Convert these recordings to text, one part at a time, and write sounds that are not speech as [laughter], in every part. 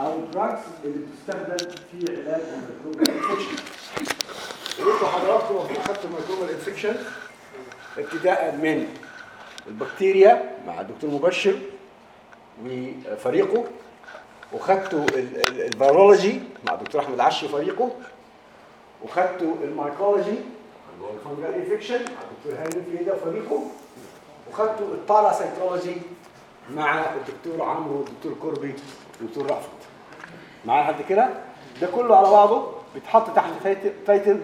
أو ال drugs اللي بتستخدم في علاج ال microbial infection قلت لحضراتكم اخذت ال microbial infection ابتداء من البكتيريا مع الدكتور مبشر وفريقه وخدتوا ال- ال- ال virology مع الدكتور أحمد عشي وفريقه وخدتوا ال mycology ال fungal infection مع الدكتور هاني فيدا وفريقه وخدتوا ال parasitology مع الدكتور عمرو والدكتور كوربي والدكتور رأفت معايا حد كده؟ ده كله على بعضه بيتحط تحت title-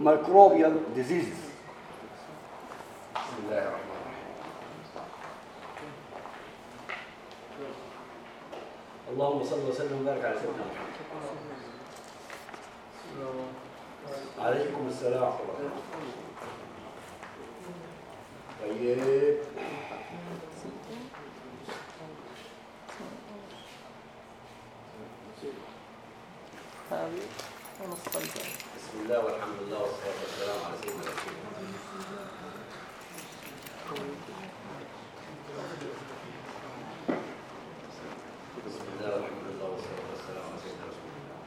microbial disease. بسم الله الرحمن الرحيم اللهم صل وسلم وبارك على سيدنا محمد. عليكم السلام ورحمة الله. طيب. هذه ونص الجاي بسم الله والحمد لله والصلاة والسلام على سيدنا رسول الله بسم الله والحمد لله والصلاه والسلام على سيدنا رسول الله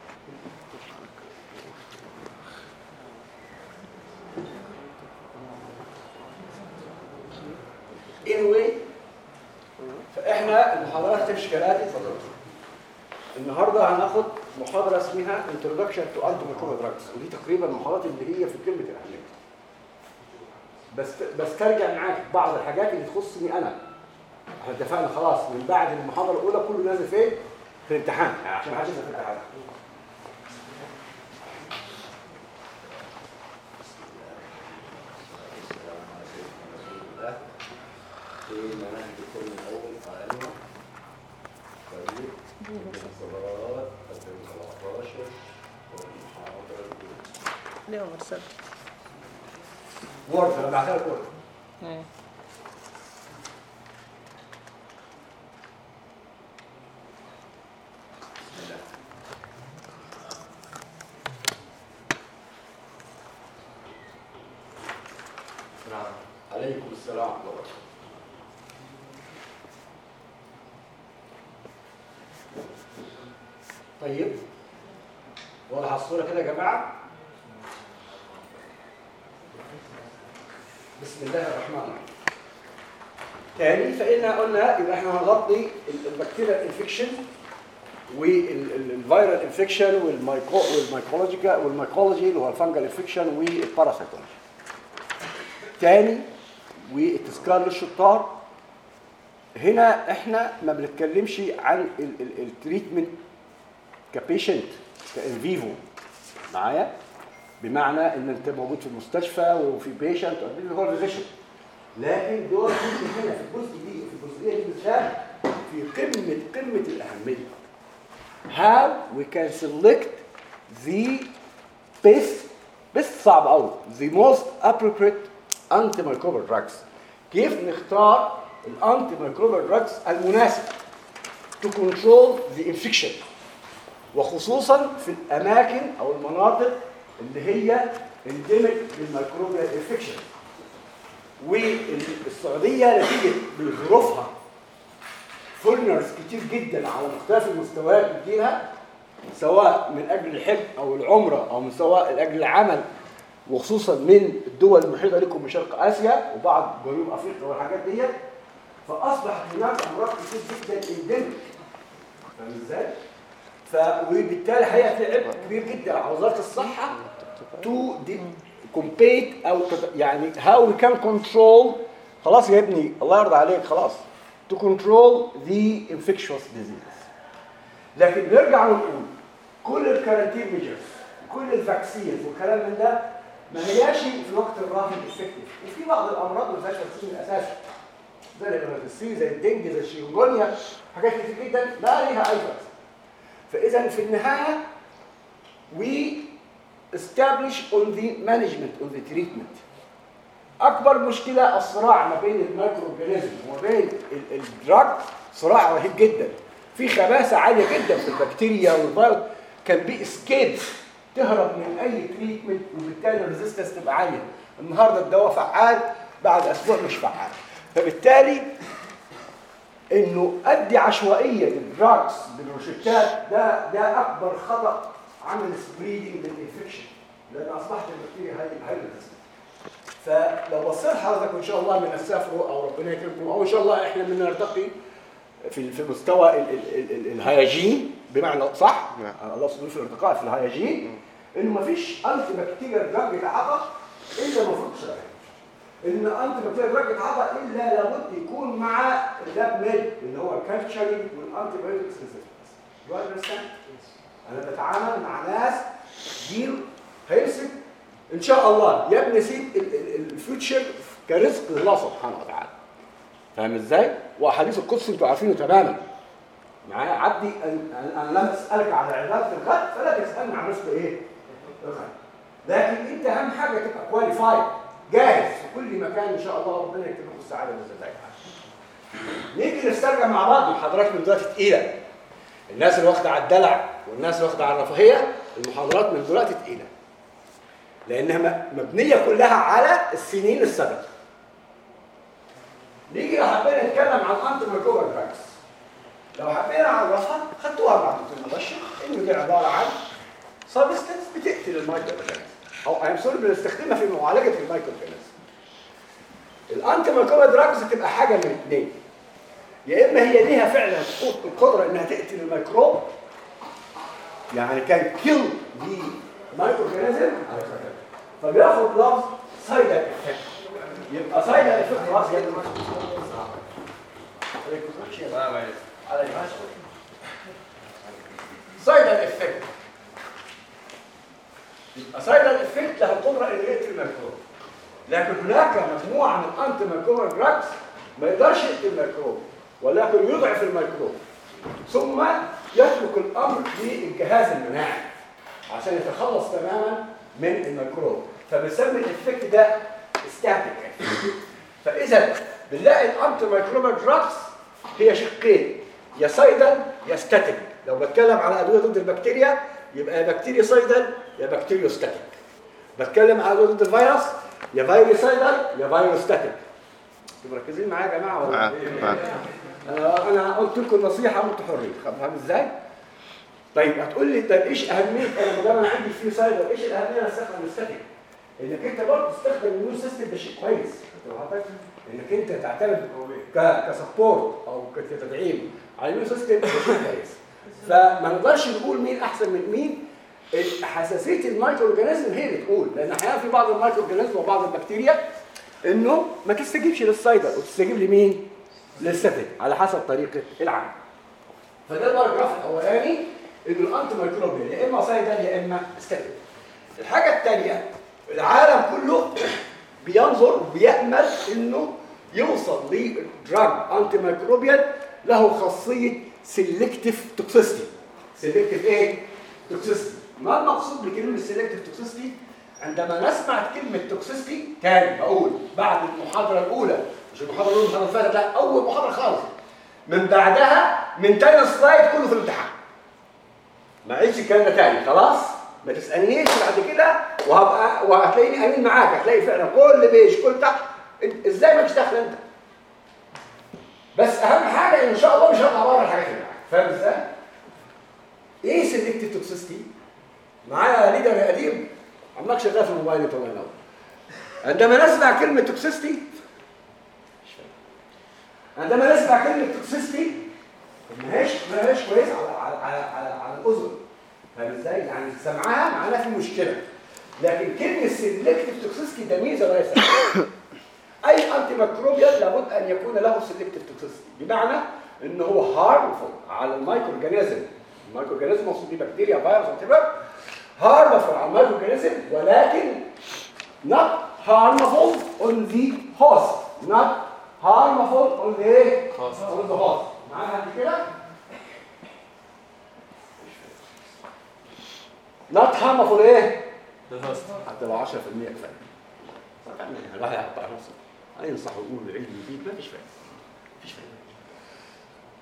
anyway فاحنا المحاضرات هتمشي كالاتي اتفضل النهارده محاضره اسمها Introduction to Antimicrobial Drugs ودي تقريبا المحاضرات اللي هي في كلمة الأهمية. بس بسترجع معاك بعض الحاجات اللي تخصني أنا. إحنا اتفقنا خلاص من بعد المحاضرة الأولى كله نازل فين في الامتحان يعني عشان ما حدش ينزل في الامتحان. في مناهج الترم الأول قائمه طيب اليوم ارسلت وورد أنا بعتها لك Word إيه بسم الله نعم عليكم السلام ورحمه الله طيب واضح الصورة كده يا جماعة بسم الله الرحمن الرحيم تاني فإن قلنا يبقى إحنا هنغطي ال bacterial infection وال viral infection وال mycological وال mycology اللي هو ال fungal infection وال parasitology تاني والتذكار للشطار. هنا إحنا ما بنتكلمش عن ال treatment ك patient ك in vivo معايا؟ بمعنى إن أنت موجود في المستشفى وفي patient اللي هو لكن دول ممكن هنا في الجزء دي في الجزئية دي بالذات في قمة قمة الأهمية. How we can select the best best صعب قوي the most appropriate antimicrobial drugs. كيف نختار ال antimicrobial drugs المناسب؟ To control the infection. وخصوصا في الأماكن أو المناطق اللي هي endemic لل microbial infection والسعودية نتيجة بظروفها foreigners كتير جدا على مختلف المستويات بتجيلها سواء من أجل الحج أو العمرة أو من سواء لأجل العمل وخصوصا من الدول المحيطة لكم من شرق آسيا وبعض جنوب أفريقيا والحاجات ديت. فأصبحت هناك أمراض كتير جدا endemic فاهم إزاي؟ ف وبالتالي هيبقى عبء كبير جدا على وزارة الصحة to combat أو يعني how we can control خلاص يا ابني الله يرضى عليك خلاص. to control the infectious disease لكن نرجع ونقول كل ال quarantine measures كل ال vaccine والكلام من ده ما هياش في وقت الراهن effective وفي بعض الأمراض ما فيهاش vaccine أساسا. زي ال hepatitis زي ال dengue زي ال chikungunya حاجات كتير جدا لا ليها اي vaccine فاذا في النهاية we establish on the management on the treatment. أكبر مشكلة الصراع ما بين ال microorganism وما بين ال- ال drug صراع رهيب جدا. في خباثة عالية جدا في البكتيريا والفيروس. can be escape تهرب من أي treatment وبالتالي ال resistance تبقى عالية. النهارده الدواء فعال بعد أسبوع مش فعال. فبالتالي إنه أدي عشوائيه ال drugs بالروشتات. ده ده أكبر خطأ عمل spreading لل infection لأن أصبحت البكتيريا high high فلو بصيت حضرتك وان شاء الله من السافروا أو ربنا يكرمكم أو إن شاء الله إحنا من نرتقي في في مستوى ال- ال- ال- ال- ال hygiene بمعنى صح؟ الله سبحانه في الارتقاء في ال hygiene إنه ما فيش antibacterial drug يتعاطى إلا المفروض شرعي إن antibacterial drug يتعاطى إلا لابد يكون مع ال lab med اللي هو ال culture وال antibiotics ريزيستنس أنا بتعامل مع ناس جيل هيمسك إن شاء الله يبني سيد ال- ال- الفيوتشر كرزق لله سبحانه وتعالى. فاهم إزاي؟ وأحاديث القدس أنتوا عارفينه تماما. معايا؟ عبدي أنا لم أسألك على عباده الغد فلا تسألني عن رزق إيه؟ الغد لكن أنت أهم حاجة تبقى كواليفايد جاهز في كل مكان إن شاء الله. ربنا يكتب لكم السعادة تعالى. نيجي نسترجع مع بعض. محاضرات من دلوقتي تقيلة. الناس اللي واخده على الدلع والناس واخدة على الرفاهيه المحاضرات من دلوقتي تقيلة. لأنها مبنية كلها على السنين السابقة. نيجي لو حبينا نتكلم عن antimicrobial drugs لو حبينا نعرفها خدتوها مع الدكتور مبشر إنه دي عبارة عن substance بتقتل المايكرو أو I'm sorry بنستخدمها في معالجة المايكرو ال antimicrobial drugs تبقى حاجة من اثنين يا إما هي ليها فعلا القدرة إنها تقتل الميكروب يعني can kill the microorganism فبياخد لفظ cidal effect يبقى cidal effect خلاص يعني cidal effect يبقى cidal effect له القدره انه يقتل الميكروب. لكن هناك مجموعة من antimicrobial drugs ما يقدرش يقتل الميكروب ولكن يضعف الميكروب. ثم يترك الأمر للجهاز المناعي عشان يتخلص تماما من الميكروب. فبنسمي ال effect ده static فإذا بنلاقي ال antimicrobial drugs هي شقين يا cidal يا static لو بتكلم على أدوية ضد البكتيريا يبقى يا bactericidal يا bacteriostatic بتكلم على أدوية ضد الفيروس يا virus cidal يا virus static أنتوا مركزين معايا يا جماعة ولا؟ معاك. أنا أنا قلت لكم نصيحة وانتوا حرين فاهم إزاي؟ طيب هتقول لي طيب إيش أهمية أنا ما دام أنا عندي virucidal إيش الأهمية أنا أستخدم ال static؟ إنك أنت برضه تستخدم ال immune system ده شيء كويس إنك أنت تعتمد ك support أو كتدعيم على ال immune system ده شيء كويس فما نقدرش نقول مين أحسن من مين حساسيه ال microorganism هي اللي تقول لأن أحيانا في بعض ال microorganism وبعض البكتيريا إنه ما تستجيبش لل cidal وتستجيب لمين؟ لل static على حسب طريقة العمل. فده ال paragraph الأولاني انه ال antimicrobial يا إما cidal يا إما static الحاجة الثانية العالم كله [coughs] بينظر وبيامل إنه يوصل ل drug antimicrobial له خاصية selective toxicity selective إيه؟ toxicity ما المقصود بكلمة selective toxicity عندما نسمع كلمة toxicity تاني بقول بعد المحاضرة الأولى مش المحاضرة الاولى المحاضرة اللي فاتت لا أول محاضرة خالص. من بعدها من تاني slide كله في الامتحان. ما عيدش الكلام ده تاني خلاص؟ ما تسألنيش بعد كده وهبقى وهتلاقيني أمين معاك. هتلاقي فعلا كل page كل تحت. إزاي ما تشتغل أنت؟ بس أهم حاجة إن شاء الله مش هطلع بره الحاجات اللي معاك. فاهم إزاي؟ إيه selective toxicity؟ معايا leader قديم. عماك شغال في الموبايل أنت الله ينور عندما نسمع كلمة toxicity مش. عندما نسمع كلمة toxicity ما هيش ما هيش كويس على على على على, الأذن. فاهم إزاي؟ يعني سمعها معناها في مشكلة. لكن كلمة selective toxicity ده ميزة وليس عيب. أي antimicrobial لابد أن يكون له selective toxicity بمعنى إن هو harmful على ال microorganism ال microorganism مقصود بيه بكتيريا فيروس whatever harmful على ال microorganism ولكن not harmful on the host. not harmful on the on the host معانا عندي كده؟ not harmful إيه؟ حتى لو 10% كفاية. الواحد يحط على نفسه هينصح ويقول العلم يفيد ما فيش فايدة. مفيش فايدة.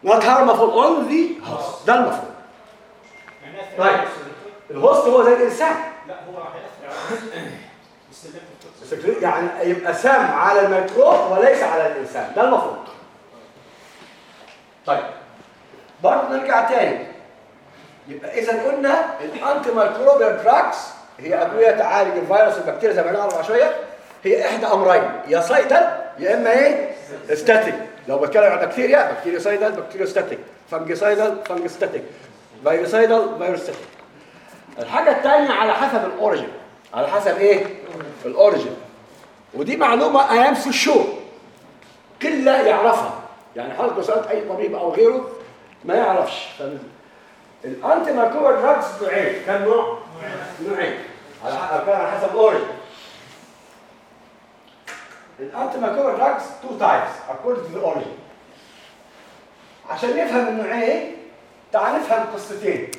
not harmful on the host ده المفروض. طيب. الهوست هو زي الإنسان. لا هو راح يعني يبقى سام على الميكروب وليس على الإنسان. ده المفروض. طيب. برضه نرجع تاني. يبقى إذا قلنا ال antimicrobial drugs هي أدوية تعالج الفيروس والبكتيريا زي ما قلنا شوية. هي إحدى أمرين. يا cidal يا إما إيه؟ static لو بتكلم عن بكتيريا بكتيريا سايدل بكتيريا ستاتيك فنجي سايدل فنجي ستاتيك فيروسايدل فيروس ستاتيك الحاجة الثانية على حسب ال origin على حسب إيه؟ ال origin ودي معلومة أيام في الشو كلا يعرفها. يعني حضرتك لو سألت أي طبيب أو غيره ما يعرفش. ال antimicrobial drugs نوعين. كم نوع؟ نوعين. على حسب ال origin ال antimicrobial drugs two types according to the عشان نفهم النوعين تعال نفهم قصتين.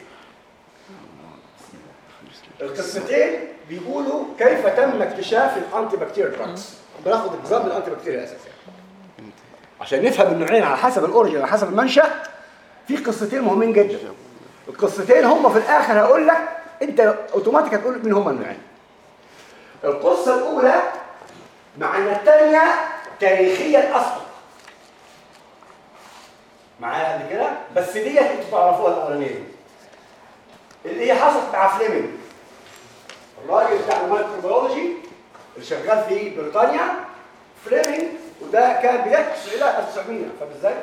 القصتين بيقولوا كيف تم اكتشاف ال antibacterial drugs بناخد example ال antibacterial أساسا عشان نفهم النوعين على حسب ال origin على حسب المنشأ في قصتين مهمين جدا. القصتين هم في الآخر هقول لك أنت اوتوماتيك هتقول مين هم النوعين. القصة الأولى مع ان الثانية تاريخيا اسبق معايا قبل كده؟ بس ديت أنتوا تعرفوها الأولانية اللي هي حصلت مع فليمنج. الراجل بتاع ال microbiology اللي شغال في بريطانيا فليمنج وده كان بدايه التسعينات 1900 فاهم إزاي؟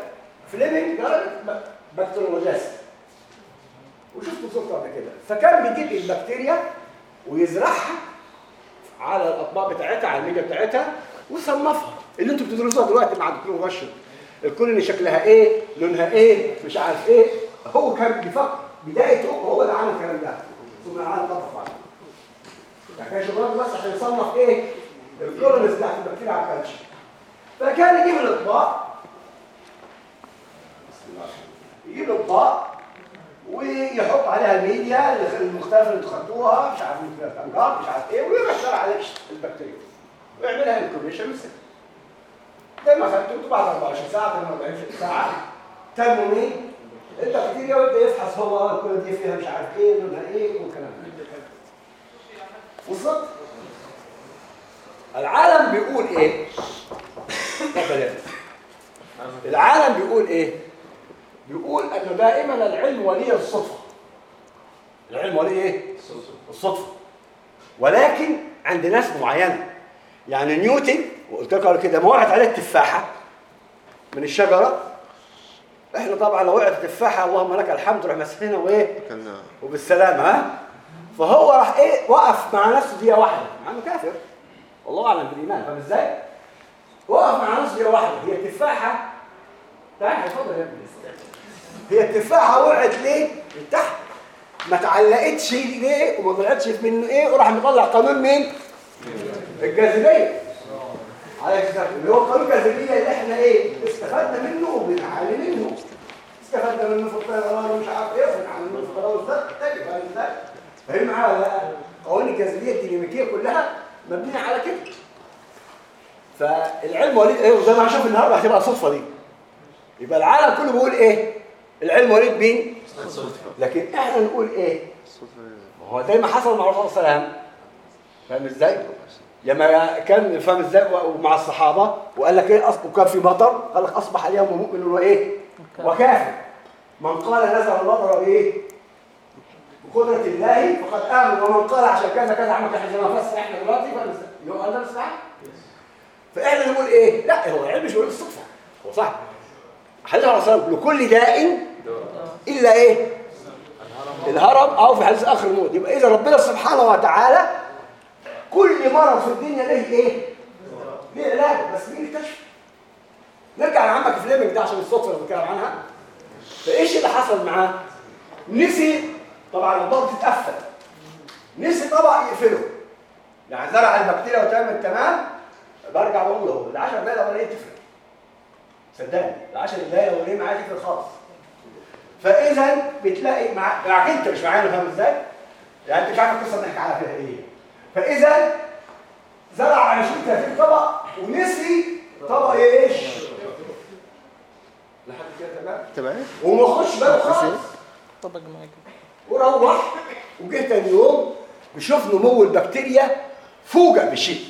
فليمنج ده ب- bacteriologist وشفت صورته قبل كده. فكان بيجيب البكتيريا ويزرعها على الأطباق بتاعتها على الميديا بتاعتها ويصنفها اللي أنتوا بتدرسوها دلوقتي مع مبشر الكل شكلها إيه لونها إيه مش عارف إيه. هو كان بيفكر. بدايته هو اللي عمل الكلام ده. ثم عمل طبق بعد يعني كان شغلانه بس عشان يصنف إيه؟ ال colonies بتاعت البكتيريا على ال culture فكان يجيب الإطباق. يجيب الإطباق ويحط عليها الميديا المختلفه اللي خدتوها مش عارف الانجار مش عارف إيه يشتغل على البكتيريا. ويعملها انكوبيشن ويسيبها زي ما خدته بعد 24 ساعة 48 ساعة تموا مين؟ البكتيريا ويبدا يفحص هو الكل دي فيها مش عارف إيه لونها إيه والكلام ده. بالظبط العالم بيقول إيه؟ العالم بيقول إيه؟ بيقول انه دائما العلم ولي الصدفة العلم ولي إيه؟ الصدفة ولكن عند ناس معينة يعني نيوتن وقلت لك كده ما وقعت عليه التفاحة من الشجرة إحنا طبعا لو وقعت التفاحة اللهم لك الحمد روح مسحينها وإيه؟ وبالسلامة ها؟ فهو راح إيه وقف مع نفسه دقيقة واحدة. مع إنه كافر. والله أعلم بالإيمان. فاهم إزاي؟ وقف مع نفسه دقيقة واحدة. هي التفاحه تعالى اتفضل يا ابني. هي التفاحة وقعت ليه؟ من تحت. ما تعلقتش ليه؟ وما طلعتش منه إيه؟ وراح مطلع قانون مين؟ الجاذبية. اللي هو قانون الجاذبيه اللي إحنا إيه؟ استفدنا منه وبنعاني منه. استفدنا منه في الطيران ومش عارف إيه وبنعاني منه في الطيران والزق فاهم معايا؟ قوانين الجاذبيه الديناميكيه كلها مبنية على كده فالعلم وليد إيه وزي ما هنشوف النهارده هتبقى صدفه دي يبقى العالم كله بيقول إيه؟ العلم وليد مين؟ لكن إحنا نقول إيه؟ هو زي ما حصل مع الرسول صلى الله عليه وسلم فاهم إزاي؟ لما كان فاهم إزاي ومع الصحابة وقال لك إيه أصبح كان في مطر قال لك أصبح اليوم مؤمن وإيه؟ وكافر من قال نزل المطر بإيه؟ بقدرة الله فقد آمن ومن قال عشان كذا كذا عمل كذا زي ما فسر إحنا دلوقتي فاهم إزاي؟ يبقى ده؟ فإحنا نقول إيه؟ لا هو العلم مش بيقول الصدفه هو صح حديث عليه والسلام لكل داء إلا إيه؟ الهرم أو في حديث آخر الموت يبقى إذا ربنا سبحانه وتعالى كل مرض في الدنيا له إيه؟ ليه علاج بس مين اكتشف؟ نرجع لعمك فليمنج ده عشان الصدفة اللي بتكلم عنها فإيش اللي حصل معاه؟ نسي طبعا الضغط اتقفل نسي طبق يقفله. يعني زرع البكتيريا وتعمل تمام برجع بقول له ال 10 دقايق الأولانية تفرق صدقني ال 10 دقايق الأولانية معايا تفرق خالص. فاذا بتلاقي مع معاك أنت مش معايا فاهم إزاي؟ يعني أنت مش عارف القصة بنحكي عليها فيها إيه. فاذا زرع 20 30 طبق ونسي طبق إيش؟ لحد كده تمام؟ تمام. وما خش باله خالص. طبق معاك وروح وجه تاني يوم بيشوف نمو البكتيريا فوجئ بشيء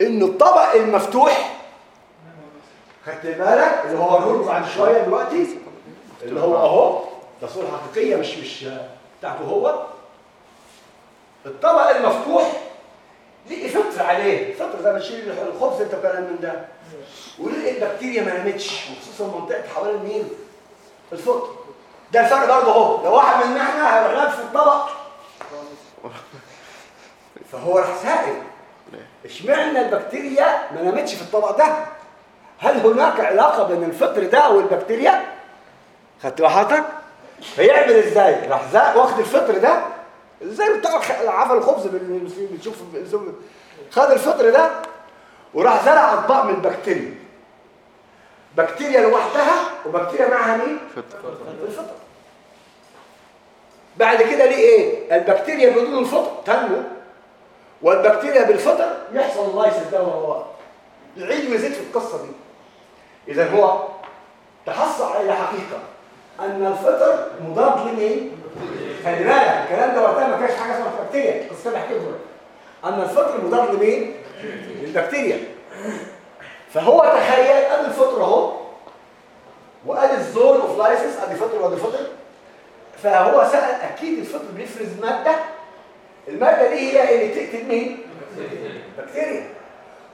إن الطبق المفتوح خدت بالك؟ اللي هو الرول بعد شوية دلوقتي؟ اللي هو أهو ده صورة حقيقية مش مش بتاعته هو. الطبق المفتوح ليه فطر عليه فطر ده بتشيل الخبز انت وكلام من ده. وليه البكتيريا ما نامتش وخصوصا منطقة حوالين مين الفطر. ده الفرق برضه اهو لو واحد من إحنا هيروح نفس الطبق. فهو راح سائل. اشمعنى البكتيريا ما نامتش في الطبق ده؟ هل هناك علاقة بين الفطر ده والبكتيريا؟ خدت راحتك؟ فيعمل إزاي؟ راح واخد الفطر ده؟ زي بتاع عفل الخبز بنشوف خد الفطر ده وراح زرع أطباق من البكتيريا. بكتيريا لوحدها وبكتيريا معها مين؟ الفطر. بعد كده ليه إيه؟ البكتيريا بدون الفطر تنمو والبكتيريا بالفطر يحصل ال lysis ده وهو يعيد ويزيد في القصة دي. اذا هو تحصل على حقيقة أن الفطر مضاد لمين؟ خلي بالك الكلام ده وقتها ما كانش حاجة اسمها بكتيريا. بس أنا بحكي أن الفطر مضاد لمين؟ للبكتيريا. فهو تخيل ادي الفطر أهو وادي ال zone of lysis ادي فطر وادي فطر فهو سأل أكيد الفطر بيفرز مادة. المادة دي هي اللي تقتل مين؟ بكتيريا.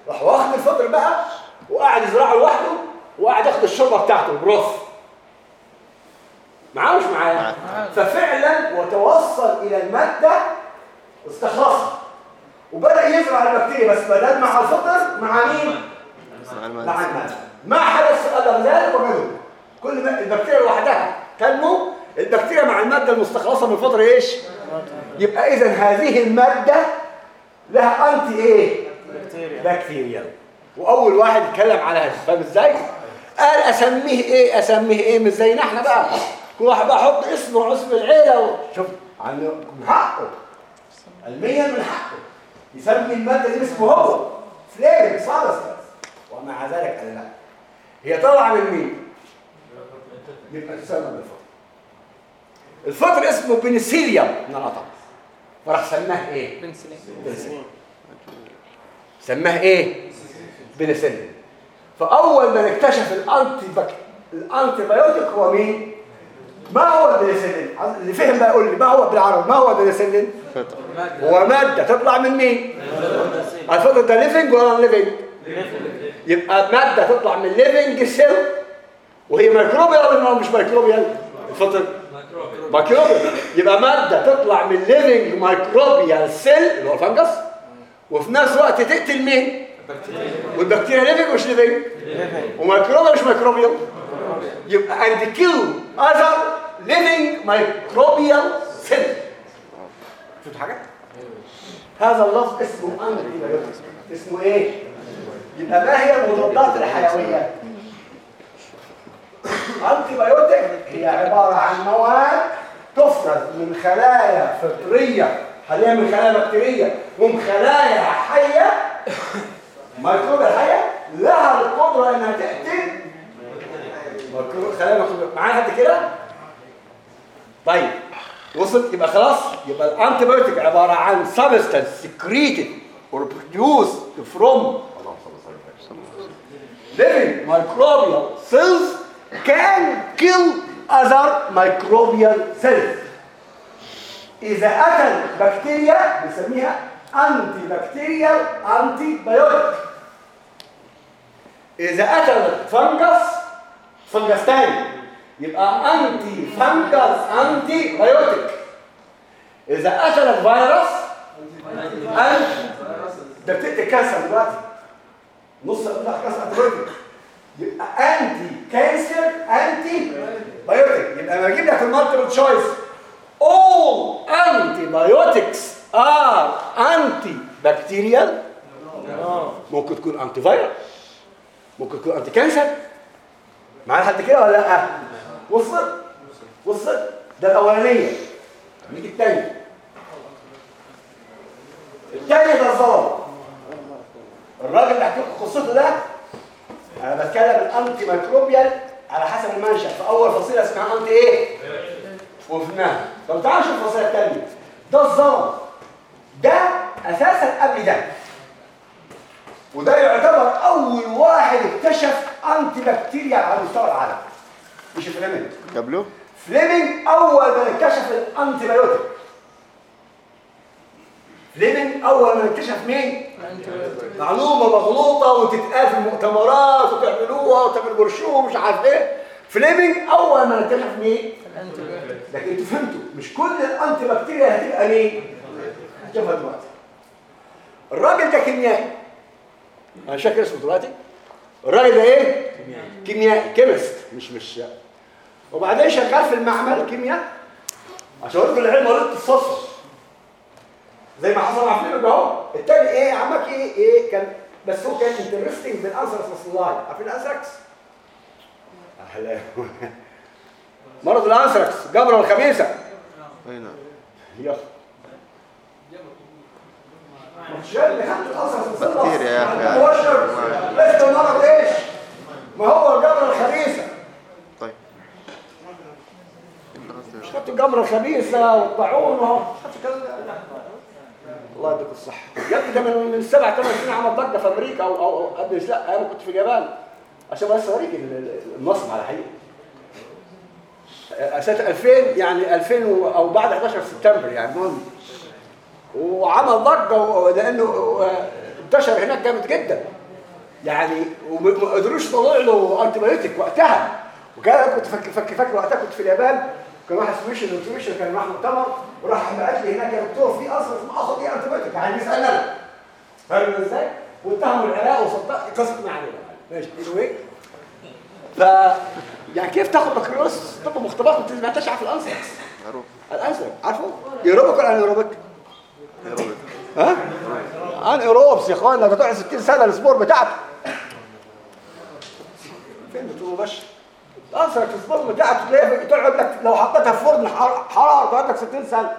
راح واخد الفطر بقى وقاعد يزرعه لوحده وقاعد ياخد الشوربة بتاعته ال broth. معاه مش معايا ففعلا وتوصل إلى المادة استخلصها. وبدأ يزرع البكتيريا بس بدل مع الفطر مع مين؟ مع المادة. ما حدث الا ذلك وغيره كل ما البكتيريا لوحدها. تنمو؟ البكتيريا مع المادة المستخلصة من الفطر إيش؟ يبقى اذا هذه المادة لها أنتي إيه؟ بكتيريا. وأول واحد اتكلم على هذا. فاهم إزاي؟ قال أسميه إيه؟ أسميه إيه؟ مش زينا إحنا بقى. كل واحد بقى يحط اسمه واسم العيلة و... شوف عن من حقه. علميا من حقه. يسمي المادة دي باسمه هو. فليرنج صارس ومع ذلك قال لا. هي طالعة من مين؟ يبقى تسمى بالفطر الفطر اسمه بنسيليوم من القطع فراح سماه إيه؟ بنسلين بنسلين سماه إيه؟ بنسلين فأول من اكتشف ال antibac... ال antibiotic هو مين؟ ما هو البنسلين اللي فهم بقى يقول لي ما هو بالعربي؟ ما هو البنسلين هو مادة. تطلع من مين؟ الفطر ده living ولا living يبقى مادة تطلع من living cell وهي microbial ولا مش microbial الفطر microbial يبقى مادة تطلع من living microbial cell اللي هو ال fungus وفي نفس الوقت تقتل مين؟ والبكتيريا living مش living و microbial مش microbial يبقى and kill other living microbial cell. شفت حاجة؟ هذا اللفظ اسمه anti اسمه إيه؟ يبقى ما هي المضادات الحيوية؟ antibiotic هي عبارة عن مواد تفرز من خلايا فطرية. حاليا من خلايا بكتيرية؟ ومن خلايا حية. ميكروبيا حيه لها القدرة إنها تقتل ميكروب- خلايا ميكروبيا معانا حد كده؟ طيب وصلت؟ يبقى خلاص. يبقى ال antibiotic عبارة عن substance secreted or produced from living microbial cells can kill other microbial cells. إذا قتل بكتيريا بنسميها antibacterial antibiotic إذا قتل fungus fungus تاني يبقى anti fungus antibiotic إذا قتلت فيروس anti ده بتقتل cancer دلوقتي. نص بتاع cancer anti يبقى anti cancer antibiotic يبقى لما أجيب لك ال multiple choice all antibiotics are antibacterial. ممكن تكون anti فيروس ممكن تكون anti cancer معانا حد كده ولا لأ؟ وصلت وصلت ده الأولانية. نيجي الثاني الثاني ده الظلم الراجل اللي هحكي قصته ده أنا بتكلم ال antimicrobial على حسب المنشأ. في اول فصيلة اسمها anti إيه وفهمناها طب تعالوا نشوف الفصيله الثانية ده الظلم. ده أساسا قبل ده. وده يعتبر أول واحد اكتشف anti بكتيريا على مستوى العالم. مش فليمنج قبله؟ فليمنج أول ما اكتشف ال antibiotic فليمنج أول ما اكتشف مين؟ معلومة مغلوطة وتتقال في المؤتمرات وتعملوها وتعمل برشوه ومش عارف إيه. فليمنج أول ما اكتشف مين؟ لكن أنتوا فهمتوا مش كل ال anti بكتيريا هتبقى مين؟ هنشوفها دلوقتي. الراجل ده كيميائي. أنا مش فاكر اسمه دلوقتي. الراجل ده إيه؟ كيميائي. chemist مش مش وبعدين شغال في المعمل كيمياء. عشان أقول لكم العلم ولد الصدفه زي ما حصل مع فليمنج اهو. التاني إيه عمك؟ إيه إيه كان بس هو كان interesting بال anthrax وال bacilli عارفين الانثراكس؟ أهلا. مرض الانثراكس جبره الخبيثه اي نعم يلا. مش اللي خدت الانثراكس بكتيريا يا. مباشر اسم المرض إيش؟ ما هو الجمره الخبيثه طيب. مش خدت الجمرة الخبيثة والطاعون وهو خدت كذا؟ الله يديك الصحة. يا ابني ده من من سبع ثمان سنين عمل ضجة في أمريكا أو أو أو قبل لا أنا كنت في اليابان. عشان بس ال- النصب على حقيقة. سنة 2000 يعني 2000 و- أو بعد 11 سبتمبر يعني المهم. وعمل ضجة و- لأنه آه، انتشر هناك جامد جدا. يعني وما ما قدروش يطلعوا له انتي وقتها. وكان كنت فاكر, فاكر وقتها كنت في اليابان. كان واحد اسمه ميشن نوتريشن كان راح مؤتمر وراح بعت لي هناك يا دكتور في أصل اسمه اخد إيه انتي بايوتيك يعني بيسالني أنا. فاهم إزاي؟ واتهموا العراق وصدق قصه ما علينا ماشي anyway ف يعني كيف تاخد بكالوريوس طب مختبرات ما سمعتش عارف الانسكس معروف. الانسكس عارفه؟ ايروبيك ولا ايروبيك؟ يا رب ها؟ عن ايروبس يا اخوانا ده تقعد 60 سنة الاسبور بتاعته فين بتقولوا باش اصلك الاسبور بتاعته تلاقيها تقعد لك لو حطيتها في فرن حر- حرارة تقعد لك 60 سنة.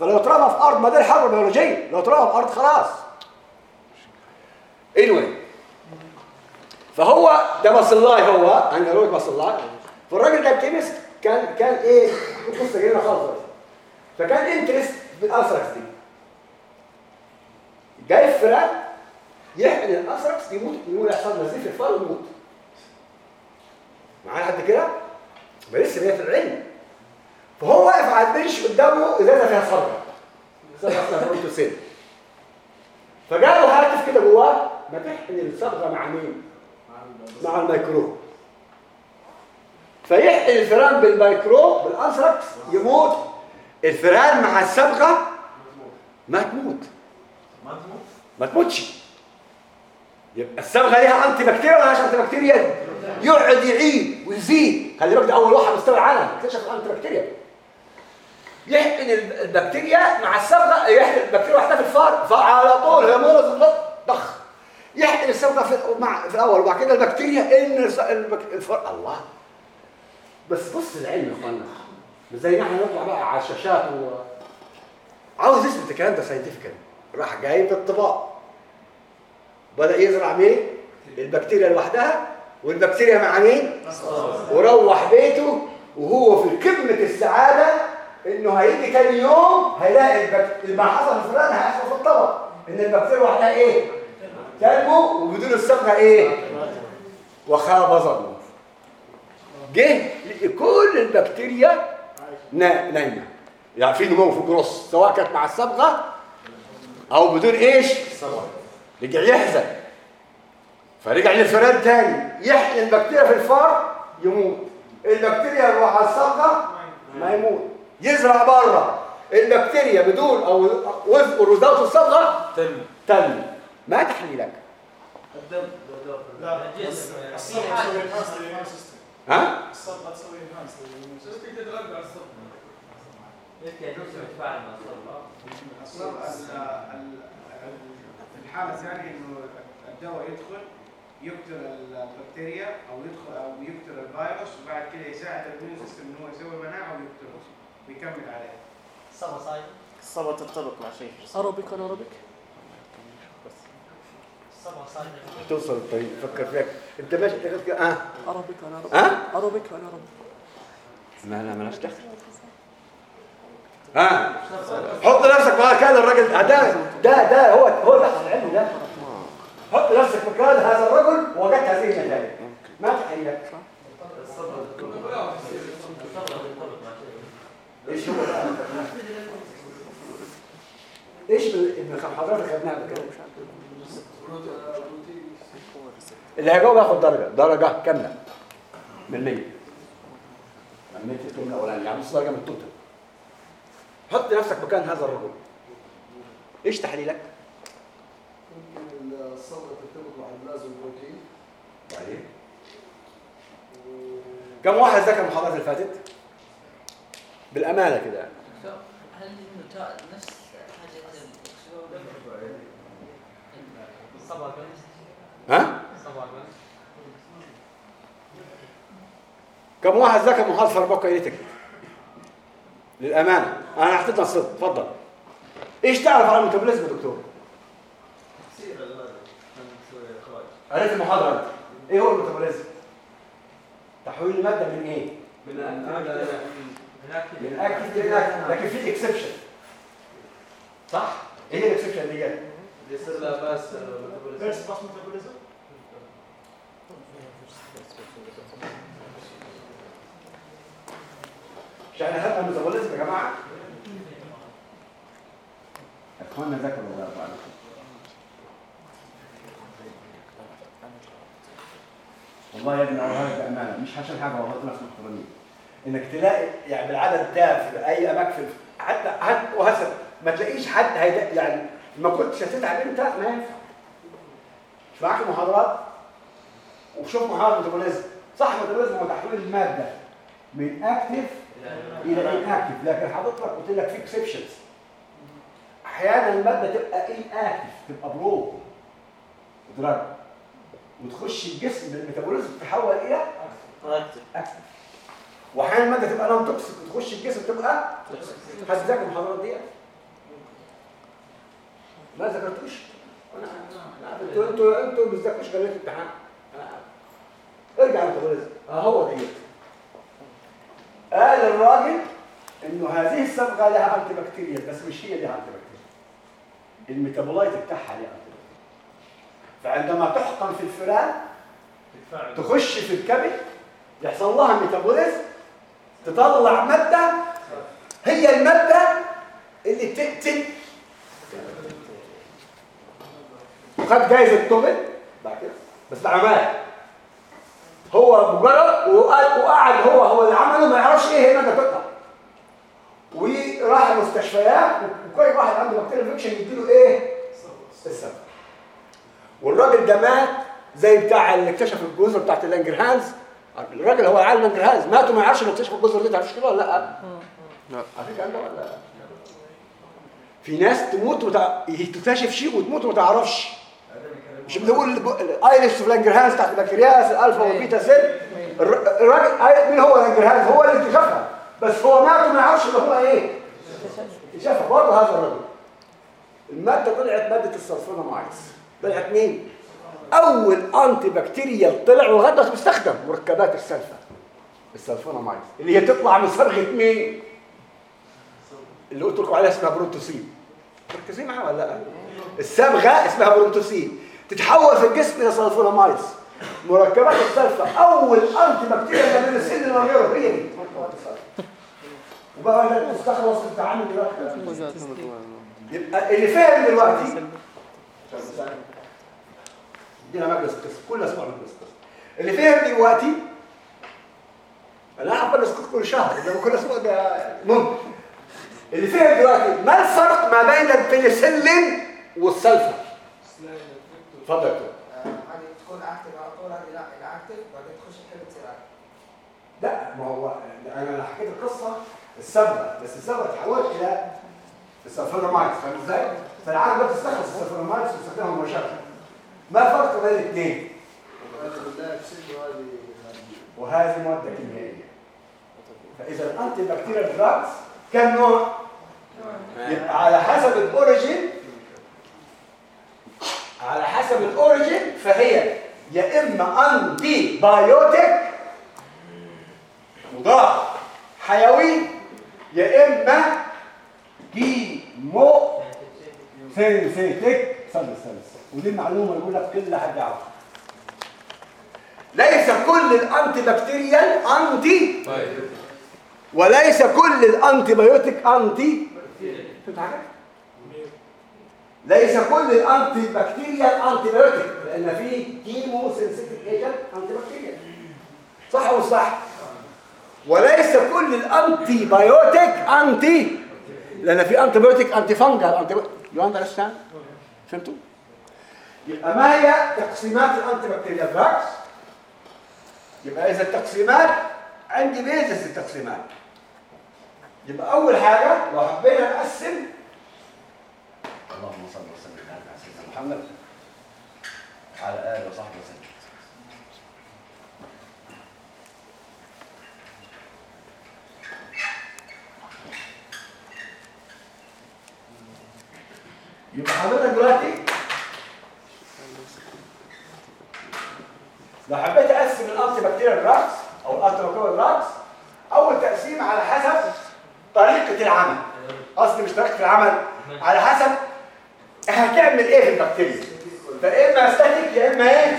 فلو اترمى في أرض ما دي الحرب البيولوجيه لو اترمى في أرض خلاص. Anyway. فهو ده بصلاي هو انجلويك بصلاي فالراجل ده كيمست كان كان إيه؟ قصة جميلة خالص. فكان interest بال anthrax دي. جاي الفئران يحقن الانثراكس يموت يموت يحصل نزيف الفار ويموت معايا حد كده؟ ما لسه هي في العلم. فهو واقف على ال bench قدامه ازازه فيها صبغة ازازه اسمها Prontosil فجاله هاتف كده جواه. ما تحقن الصبغة مع مين؟ مع الميكروب فيحقن الفئران بالميكروب بالانثراكس يموت. الفئران مع الصبغة ما تموت. ما تموتش. يبقى الصبغة ليها anti بكتيريا ولا مش anti بكتيريا يقعد يعيد ويزيد. خلي بالك ده أول واحد مستوى العالم. اكتشف ال anti بكتيريا يحقن الب- البكتيريا مع الصبغه يحقن البكتيريا واحدة في الفار فعلى طول هي مرض ضخ. يحقن الصبغه في مع في الأول وبعد كده البكتيريا إن الفار. الله. بس بص العلم يا اخوانا زي ما إحنا نطلع بقى على الشاشات و عاوز يثبت الكلام ده ساينتفكالي راح جايب الطباق. بدأ يزرع مين؟ البكتيريا لوحدها. والبكتيريا مع مين؟ وروح بيته وهو في قمة السعادة إنه هيجي تاني يوم هيلاقي البك... ما حصل الفلان هيحصل في الطبق إن البكتيريا لوحدها إيه؟ تنمو وبدون الصبغة إيه؟ وخاب ظنه جه لقي كل البكتيريا نا- نايمة يعني في نمو في الجروس سواء كانت مع الصبغة أو بدون إيش رجع يحزن فرجع للفئران تاني. يحقن البكتيريا في الفار يموت. البكتيريا اللي على الصبغه ما يموت. يزرع بره. البكتيريا بدون أو وذ وزاوت الصبغه تم. تنمو ما تحليلك. لا جسم. الصبغه تسوي enhance لل immune system ها؟ الصبغه تسوي enhance لل immune system تتغذى على الصبغه الصبغة ال- ال- في الحالة الثانية إنه الدواء يدخل. يقتل البكتيريا أو يدخل أو يقتل الفيروس وبعد كده يساعد ال immune system إن هو يسوي مناعة ويقتله ويكمل عليه. الصبغة ترتبط مع شيء. أروبيك ولا أروبيك؟ توصل الطريق فكر فيك أنت ماشي كده. آه. أروبيك ولا أروبيك؟ ها أروبيك ولا أروبيك؟ ما لا مالهاش دخل. ها حط نفسك مع كان الراجل ده ده ده هو هو ده العلم ده. حط نفسك مكان هذا الرجل ووجدت هذه النتائج ما تحيلك إيش هو؟ إيش ابن حضرتك خدناها قبل كده اللي هيجاوب ياخد درجة. درجة كاملة. من 100 من 100 الترم الاولاني يعني نص درجة من ال total. حط نفسك مكان هذا الرجل. إيش تحليلك؟ ممكن ترتبط مع بعدين كم واحد ذاكر المحاضرات اللي فاتت؟ بالأمانة كده يعني. هل نفس حاجة ها؟ كم واحد ذاكر محاضره فارماكوكاينيتك؟ للأمانة أنا حطيت نص اتفضل إيش تعرف عن الميتابوليزم يا دكتور؟ قريت المحاضرة انت إيه هو ال metabolism؟ تحويل المادة من إيه؟ من active ل inactive لكن في exception صح؟ إيه ال exception دي؟ first pass metabolism مش إحنا خدنا ال metabolism يا جماعة؟ اخوانا ذاكروا الله يرضى عليكم والله يا ابني أنا هذا بامانه مش عشان حاجة والله ناس محترمين إنك تلاقي يعني بالعدد ده في أي أماكن حتى حتى وهسه ما تلاقيش حد هيدا يعني ما كنتش هتتعب أنت ما ينفع. مش معاك محاضرات وشوف محاضرة ميتابوليزم. صح ميتابوليزم هو تحويل المادة. من اكتف إلى inactive لكن حضرتك قلت لك في exceptions أحيانا المادة تبقى inactive تبقى pro وتخش الجسم بال metabolism تتحول إلى active واحيانا المادة تبقى non toxic وتخش الجسم تبقى حد ذاكر المحاضرات دي؟ ما عارف. أنتوا أنتوا أنتوا ما بتذاكروش غير ليلة الامتحان. ارجع لل metabolism آه هو ديت قال الراجل إنه هذه الصبغة لها antibacterial بس مش هي لها antibacterial ال metabolite بتاعها لها bacterial فعندما تحقن في الفئران تخش في الكبد يحصل لها metabolism تطلع مادة هي المادة اللي تقتل. وخد جايزة نوبل بعد كده. بس بعمال هو مجرد وقعد هو هو اللي عمله ما يعرفش إيه هي الماده تطلع وراح المستشفيات وكل واحد عنده bacterial infection يديله إيه؟ السبب. والراجل ده مات زي بتاع اللي اكتشف الجزر بتاعت اللانجرهانز الراجل هو عالم لانجرهانز مات وما يعرفش إنه اكتشف الجزر دي تعرفش كده ولا لا؟ لا. ولا في ناس تموت وتع... تكتشف شيء وتموت وما تعرفش. مش بنقول الايرس في لانجرهانز تحت البكتيرياس الألفا والبيتا سيل الر- الراجل مين هو لانجرهانز هو اللي اكتشفها. بس هو مات وما يعرفش ان هو إيه. اكتشفها. برضه هذا الرجل المادة طلعت مادة ال sulfonamides. طلعت مين أول antibacterial طلع ولغايه دلوقتي بيستخدم مركبات السلفا ال sulfonamides اللي هي تطلع من صبغه مين؟ اللي قلت لكم عليها اسمها بروتوسين. مركزين معايا ولا لا؟ الصبغه اسمها بروتوسين. تتحول في الجسم إلى سلفونامايدز مركبات السلفه أول انتي بكتيريال من السن المغيره هي دي. وبقى لا تستخلص التعامل دلوقتي. يبقى اللي فاهم دلوقتي ادينا مجلس قسم كل أسبوع مجلس قسم اللي فاهم دلوقتي أنا مجلس قسم كل شهر إنما كل أسبوع ده ممكن اللي فاهم دلوقتي ما الفرق ما بين البنسلين والسلفه اتفضل يا دكتور. تكون اكتف على طول هذه لا إلى اكتف بعدين تخش تصير اكتف لا ما هو أنا حكيت القصة السببه بس السببه تحولت إلى السلفونامايد فاهم إزاي؟ فالعالم ده بتستخلص السلفونامايد وتستخدمها مباشره ما الفرق بين الاثنين؟ وهذه مادة كيميائية فإذا ال antibacterial drugs كم نوع؟ يبقى على حسب ال origin على حسب ال origin فهي يا إما antibiotic مضاد حيوي يا إما chemosynthetic استنى استنى ودي المعلومه اللي بقول لك كل حد يعرفها. ليس كل ال antibacterial anti. وليس كل ال antibiotic anti. ليس كل ال antibacterial antibiotic لأن في chemosynthetic agent antibacterial صح ولا صح؟ وليس كل ال antibiotic anti. لأن في antibiotic antifungal anti you understand فهمتوا يبقى ما هي تقسيمات ال antibacterial drugs يبقى إذا التقسيمات عندي basis التقسيمات يبقى أول حاجة لو حبينا نقسم اللهم صل وسلم على سيدنا محمد. على آله وصحبه وسلم. يبقى حضرتك دلوقتي؟ لو حبيت أقسم ال antibacterial drugs أو ال antibacterial drugs أول تقسيم على حسب طريقة العمل. قصدي مش طريقة العمل على حسب هتعمل إيه في البكتيريا. فيا إما static يا إما إيه؟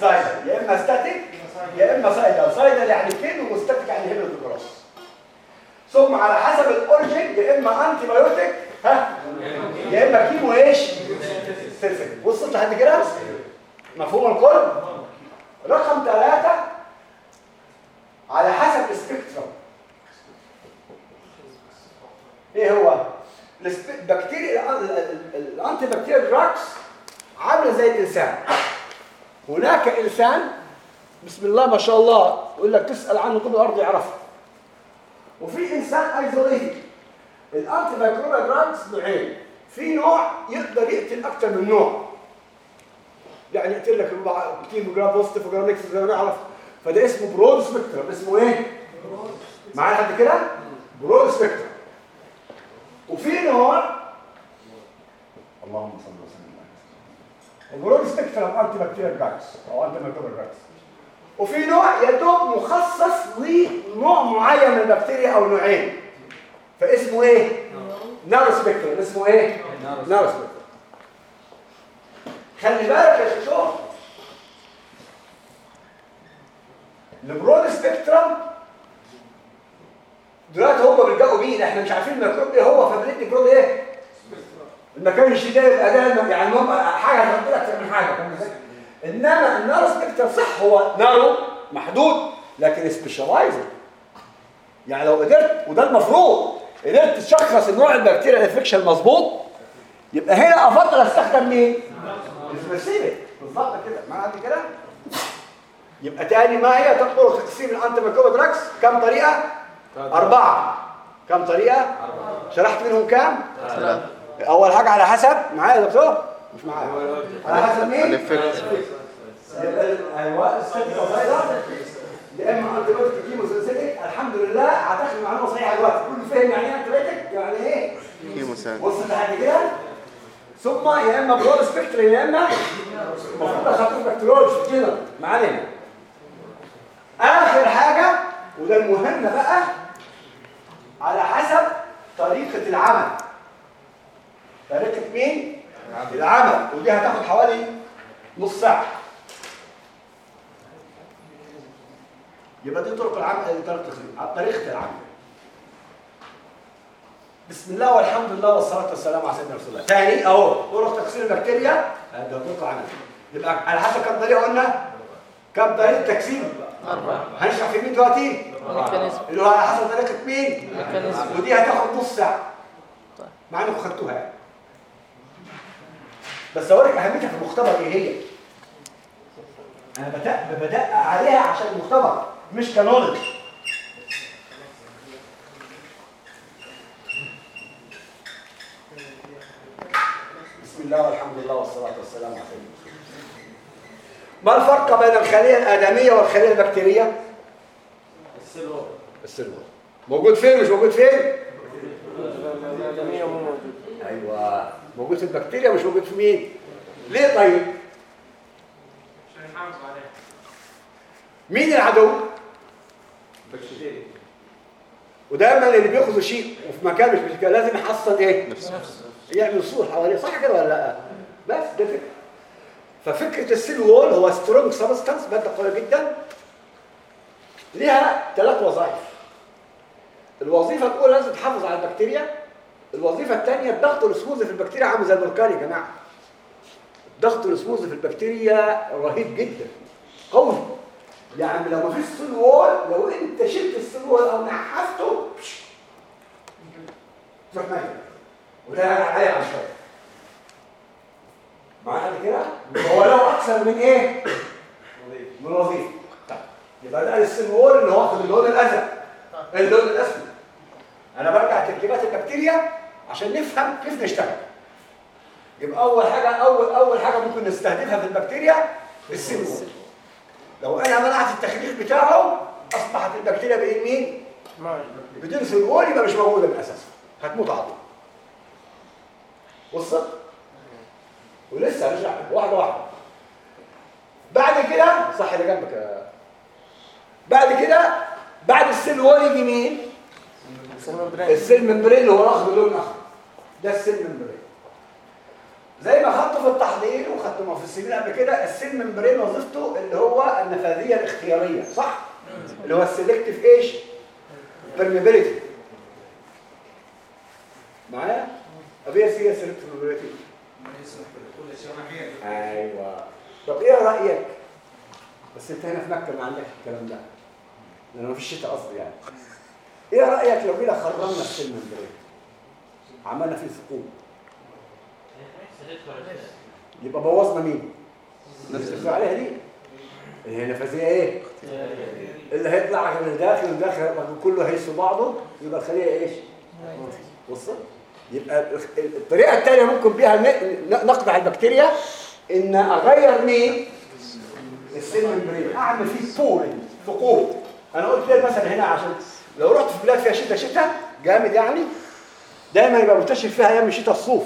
cidal يا إما static يا إما cidal cidal يعني kill و static يعني هيبريد ثم على حسب ال origin يا إما antibiotic ها؟ يا إما chemo إيش؟ وصلت لحد كده؟ مفهوم الكل؟ رقم ثلاثة على حسب ال spectrum إيه هو؟ البكتيريا ال antibacterial drugs عاملة زي الإنسان. هناك إنسان بسم الله ما شاء الله يقول لك تسأل عنه كل الأرض يعرفه. وفي إنسان isolated ال antibacterial drugs نوعين. في نوع يقدر يقتل أكثر من نوع. يعني يقتل لك كتير gram positive و gram negative زي ما نعرف فده اسمه broad spectrum اسمه إيه؟ معايا حد كده؟ broad spectrum وفي نوع اللهم صل وسلم ال broad spectrum antibacterial drugs أو antimicrobial drugs وفي نوع يا دوب مخصص لنوع معين من البكتيريا أو نوعين. فاسمه إيه؟ narrow spectrum اسمه إيه؟ narrow spectrum خلي بالك يا شوف. ال broad spectrum دلوقتي هم بيلجأوا مين إحنا مش عارفين الميكروب إيه هو فبندي broad إيه؟ المكان الشديد الاداء يعني هم حاجة هتحط لك من حاجة. انما ال narrow spectrum صح هو narrow محدود لكن specialized يعني لو قدرت وده المفروض. قدرت تشخص النوع البكتيريا ال infection مظبوط يبقى هنا أفضل أستخدم مين؟ ال specific بالظبط كده. ما عندي كده يبقى تاني ما هي؟ طرق تقسيم ال antimicrobial drugs كم طريقة؟ أربعة. كم طريقة؟ أربعة. شرحت منهم كام؟ ثلاثة أول حاجة على حسب. معايا يا دكتور؟ مش معايا. على حسب مين؟ ال effect يبقى ال- أيوه يا اما antibiotic chemosynthetic الحمد لله هتاخد معلومة صحيحة دلوقتي. كل فاهم يعني إيه antibiotic يعني إيه؟ chemosynthetic وصلت لحد كده؟ ثم يا إما broad spectrum يا إما المفروض اخدته bacteriology كده. علينا آخر حاجة وده المهم بقى على حسب طريقة العمل. طريقة مين؟ العمل. ودي هتاخد حوالي نص ساعة. يبقى دي طرق العمل طريقة طريقة العمل بسم الله والحمد لله والصلاة والسلام على سيدنا رسول الله. تاني أهو طرق تكسير البكتيريا ده طرق عمل. يبقى على حسب كم طريقة قلنا؟ كم طريقة تكسير؟ أربعة هنشرح في مين دلوقتي؟ اللي هو على حسب طريقة مين؟ ودي هتاخد نص ساعة. طيب. مع إنكم خدتوها يعني. بس اوريك أهميتها في المختبر إيه هي؟ أنا بدأ بدأ عليها عشان المختبر مش كنولج. بسم الله والحمد لله والصلاة والسلام على سيدنا. ما الفرق بين الخلية الآدمية والخلية البكتيرية؟ السيلور السيلور موجود فين مش موجود فين؟ أيوه موجود في البكتيريا مش موجود في مين؟ ليه طيب؟ عشان نحافظ عليه مين العدو؟ ودايما اللي بياخذ شيء وفي مكان مش مش لازم يحصن إيه؟ نفسه. يعمل سور حواليه. صح كده ولا لأ؟ بس ده فكرة. ففكرة ال cell wall هو strong substance مادة قوية جدا. ليها ثلاث وظائف. الوظيفة الأولى لازم تحافظ على البكتيريا. الوظيفة الثانية الضغط الاسموزي في البكتيريا عامل زي البركان يا جماعة. الضغط الاسموزي في البكتيريا رهيب جدا. قوي. يعني لو ما فيش cell wall لو انت شلت ال cell wall أو نحفته تروح ميت. وده عليه على شوية. معانا كده؟ هو له أكثر من إيه؟ من وظيفة. طيب. يبقى ده ال cell wall اللي هو واخد اللون الأزرق. اللون الأسود. أنا برجع تركيبات البكتيريا عشان نفهم كيف نشتغل. يبقى أول حاجة أول أول حاجة ممكن نستهدفها في البكتيريا ال cell wall. لو أنا منعت التخليق بتاعه أصبحت البكتيريا بايه مين؟ بدون cell wall يبقى مش موجوده من اساسها هتموت على طول. وصلت ولسه هنرجع واحدة واحدة. بعد كده صح اللي جنبك يا بعد كده بعد ال cell wall يجي مين؟ ال cell membrane اللي هو الاخضر اللون الأخضر. ده ال cell membrane زي ما خدته في التحضير وخدته السنين قبل كده ال cell membrane وظيفته اللي هو النفاذية الاختيارية صح؟ اللي هو ال selective إيش permeability. معايا؟ أبي سي selective permeability. أيوه. طب إيه رأيك؟ بس أنت هنا في مكة ما عندكش الكلام ده. لأنه ما فيش شتاء قصدي يعني. إيه رأيك لو جينا خرمنا ال cell membrane؟ عملنا فيه ثقوب يبقى بوظنا مين؟ نفس اللي عليها دي. اللي هي نفاذيه إيه؟ اللي هيطلع من الداخل الداخل هيبقى كله هيسوا بعضه يبقى الخلية إيش؟ وصل. يبقى الطريقة الثانية ممكن بيها نقطع البكتيريا إن أغير مين؟ ال cell membrane أعمل فيه boring ثقوب. أنا قلت ليه مثلا هنا عشان لو رحت في بلاد فيها شتاء شتاء جامد يعني دايما يبقى منتشر فيها أيام الشتاء الصوف.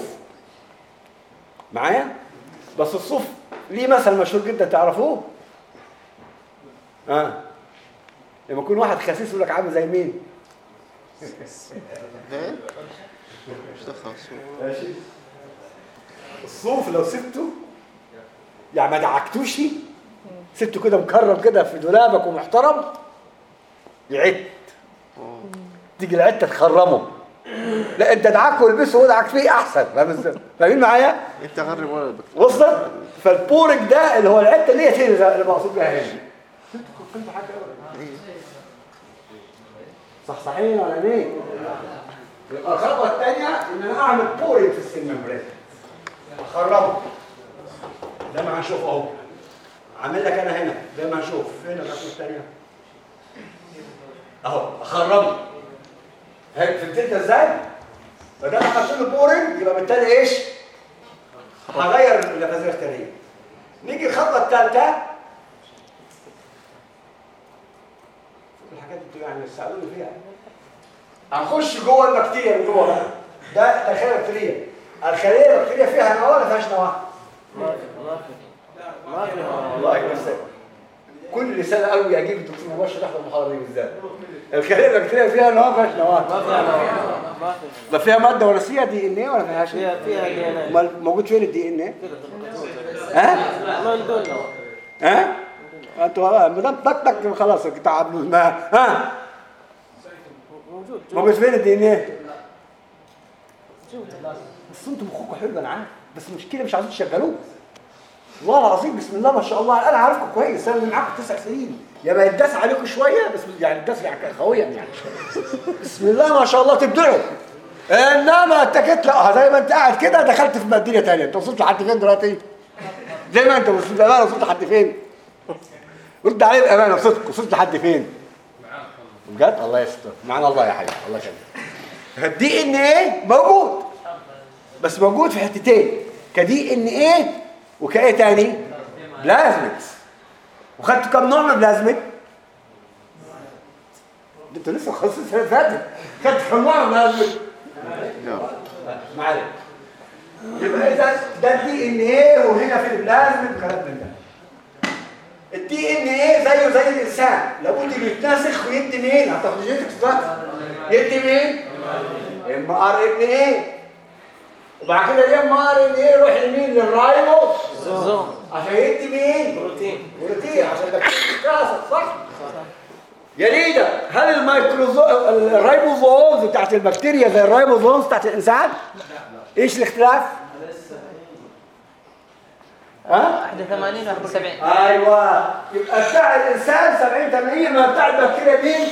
معايا؟ بس الصوف ليه مثل مشهور جدا تعرفوه؟ آه. لما يكون واحد خسيس يقول لك عامل زي مين؟ ماشي الصوف لو سبته يعني ما دعكتوش سبته كده مكرم كده في دولابك ومحترم؟ يعد. تيجي العدة تخرمه. لا انت دعكه والبسه وادعك فيه احسن؟ فاهمين معايا؟ انت غرب ولا وصلت؟ فالبورك ده اللي هو العدة اللي هي اللي مقصود بيها هنا. صح صحيح ولا إيه؟ يبقى الخطوة الثانية إن أنا أعمل بورنج في السن ممبرين اخرمه زي ما هنشوف أهو. عامل لك أنا هنا. زي ما هنشوف. فين الخطوه الثانية؟ أهو اخرمه هيك فهمت انت إزاي؟ فده أنا حاطط له بورنج يبقى بالتالي إيش؟ هغير النفاذيه الثانية نيجي الخطوة الثالثه الحاجات دي يعني تساعدوني فيها. هنخش جوه البكتيريا من جوه بقى. ده ده خليه بكتيريا الخلية البكتيريا فيها نواه ولا فيهاش نواه؟ ما في الله يكسر كل لسان قوي يعجب الدكتور مباشر يحضر المحاضرة دي بالذات الخليه البكتيريا فيها نواه ما فيهاش نواة ما فيها نوع. ما في ده فيها مادة وراثيه دي ان إيه ولا فيهاش فيها فيها دي ان إيه موجود فين الدي ان إيه؟ ها؟ ما نوع. ها؟ أنتوا ما دام طق طق خلاص تعب ما ها؟ موجود موجود فين الدي ان إيه؟ بس أنتوا مخكم حلو أنا عارف بس المشكلة مش عايزين تشغلوه والله العظيم بسم الله ما شاء الله. أنا عارفكم كويس. أنا معاكم تسع سنين. ما يتداس عليكم شوية بس يعني الداس يعني خويا يعني. بسم الله ما شاء الله. تبدعوا. إنما اتكيت لا زي ما أنت قاعد كده دخلت في مدينة ثانية أنت وصلت لحد فين دلوقتي؟ زي ما أنت وصلت. بامانه وصلت لحد فين؟ رد عليه بأمانة. وصلت وصلت لحد فين؟ بجد؟ الله يستر. معانا الله يا حبيبي. الله يخليك. ال DNA؟ موجود. بس موجود في حتتين. ك DNA؟ وكايه تاني؟ plasmids وخدت كم نوع من البلازميك انت لسه خلصت السنة اللي فاتت. خدت كم نوع من البلازميك ما عليك يبقى إذا ده ال DNA وهنا في البلازميك كلام من ده. ال DNA زيه زي الإنسان. لابد إنه يتناسخ ويدي مين؟ هتاخد genetics دلوقتي يدي مين؟ mRNA. وبعد كده ال mRNA يروح لمين؟ للرايبو زوم عشان يدي مين؟ بروتين بروتين عشان البكتيريا تتكاثر صح؟ يا ليدا هل الميكروزو ال ribosomes بتاعت البكتيريا زي ال ribosomes بتاعت الإنسان؟ إيش الاختلاف؟ ها؟ 81 71 أيوه. يبقى بتاع الإنسان 70 80 ما بتاع البكتيريا مين؟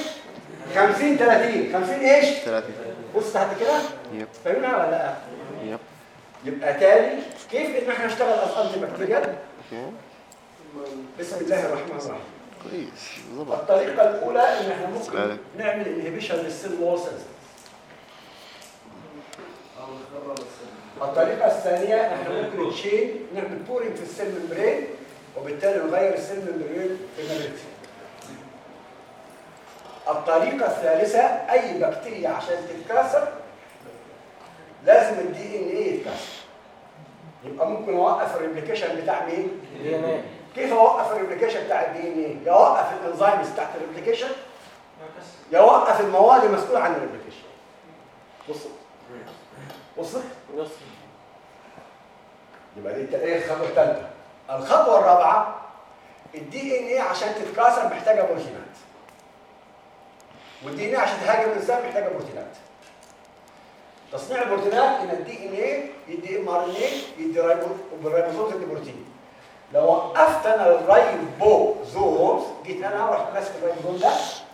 50 30 50 إيش؟ 30 بص تحت كده. يب. فاهمنا ولا؟ لا يبقى تالي كيف إن إحنا نشتغل bacterial okay. بسم الله الرحمن الرحيم. كويس. ظبط الطريقة الأولى إن إحنا ممكن. نعمل inhibition لل cell wall الطريقة الثانية إحنا ممكن نشيل نعمل boring في ال cell membrane وبالتالي نغير ال cell membrane في membrane الطريقة الثالثة أي بكتيريا عشان تتكاثر لازم ال DNA يتكاثر يبقى ممكن اوقف ال replication بتاع مين؟ DNA كيف اوقف ال replication بتاع ال DNA يا اوقف ال enzymes بتاعت ال replication؟ يا اوقف المواد المسؤولة عن ال replication. وصل. وصل؟ نص يبقى دي إيه الخطوة الثالثه الخطوة الرابعة ال DNA عشان تتكاثر محتاجة بروتينات. وال DNA عشان تهاجم الإنسان محتاجة بروتينات. تصنيع البروتينات إن الدي إن إيه يدي إم إر إن إيه يدي والرايبوزوم يدي بروتين لو وقفت أنا ال ribosomes جيت أنا رحت ماسك الرايبوزوم ده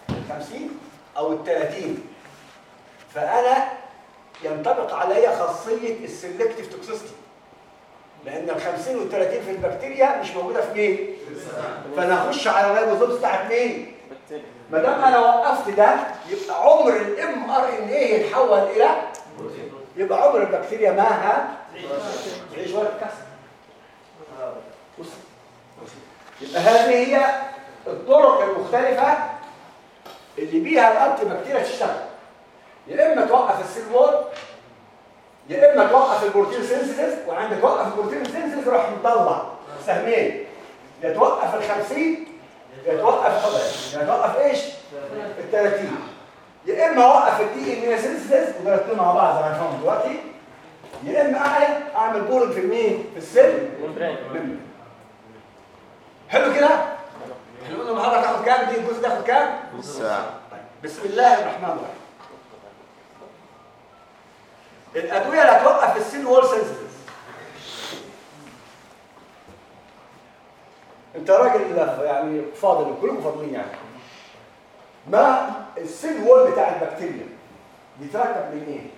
ال 50 أو ال 30 فأنا ينطبق علي خاصية ال selective toxicity لأن ال 50 وال 30 في البكتيريا مش موجودة في مين؟ فأنا أخش على الرايبوزوم بتاعت مين؟ ما دام أنا وقفت ده يبقى عمر ال mRNA يتحول إلى يبقى عمر البكتيريا ماها تعيش ولا تتكسر بص يبقى هذه هي الطرق المختلفة اللي بيها ال anti بكتيريا تشتغل. يا إما توقف ال cell wall يا إما توقف ال protein synthesis وعندك توقف ال protein synthesis راح مطلع. سهمين. يا توقف ال 50 يا توقف يا توقف إيش؟ ال 30 يا إما اوقف ال DNA synthesis وده الاثنين مع بعض زي ما هنفهم دلوقتي يا إما اعمل أعمل بولد في المين؟ في ال cell. حلو كده؟ إحنا قلنا النهارده هتاخد كام؟ دي الجزء ده ياخد كام؟ نص ساعة بسم الله الرحمن الرحيم الأدوية اللي هتوقف ال cell wall synthesis أنت راجل يعني فاضل كلكم فاضلين يعني ما ال cell wall بتاع البكتيريا بيتركب من إيه؟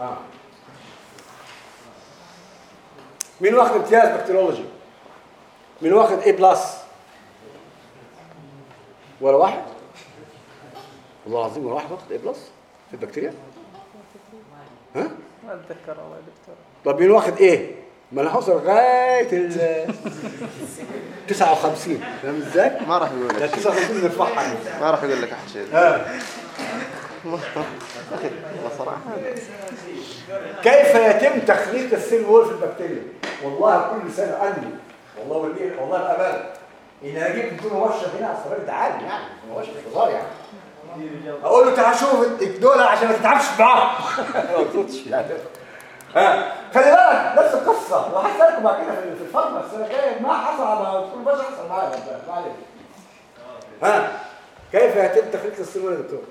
آه مين واخد امتياز bacteriology؟ مين واخد A plus؟ ولا واحد؟ والله العظيم ولا واحد واخد A plus في البكتيريا؟ ها؟ ما أتذكر والله يا دكتور طب مين واخد A؟ ما أنا هوصل لغاية ال [laughs] 59 فاهم إزاي؟ ما راح يقول لك. شيء 59 نرفعها ما راح يقول لك أحد شيء. ها والله صراحة. كيف يتم تخليق ال cell wall في البكتيريا؟ والله كل سنة أني. والله والله والله الامانه إن أجيب دكتور مبشر هنا على الصغير ده عادي يعني مبشر هزار يعني. أقول له تعال شوف دول عشان ما تتعبش معاهم. [laughs] ما يعني. ها. خلي بالك نفس القصة. وهحكي بعد كده في الفرق السنة الجاية ما حصل على دكتور مبشر حصل معايا. ما عليك ها. كيف يتم تخليق ال cell wall يا دكتور؟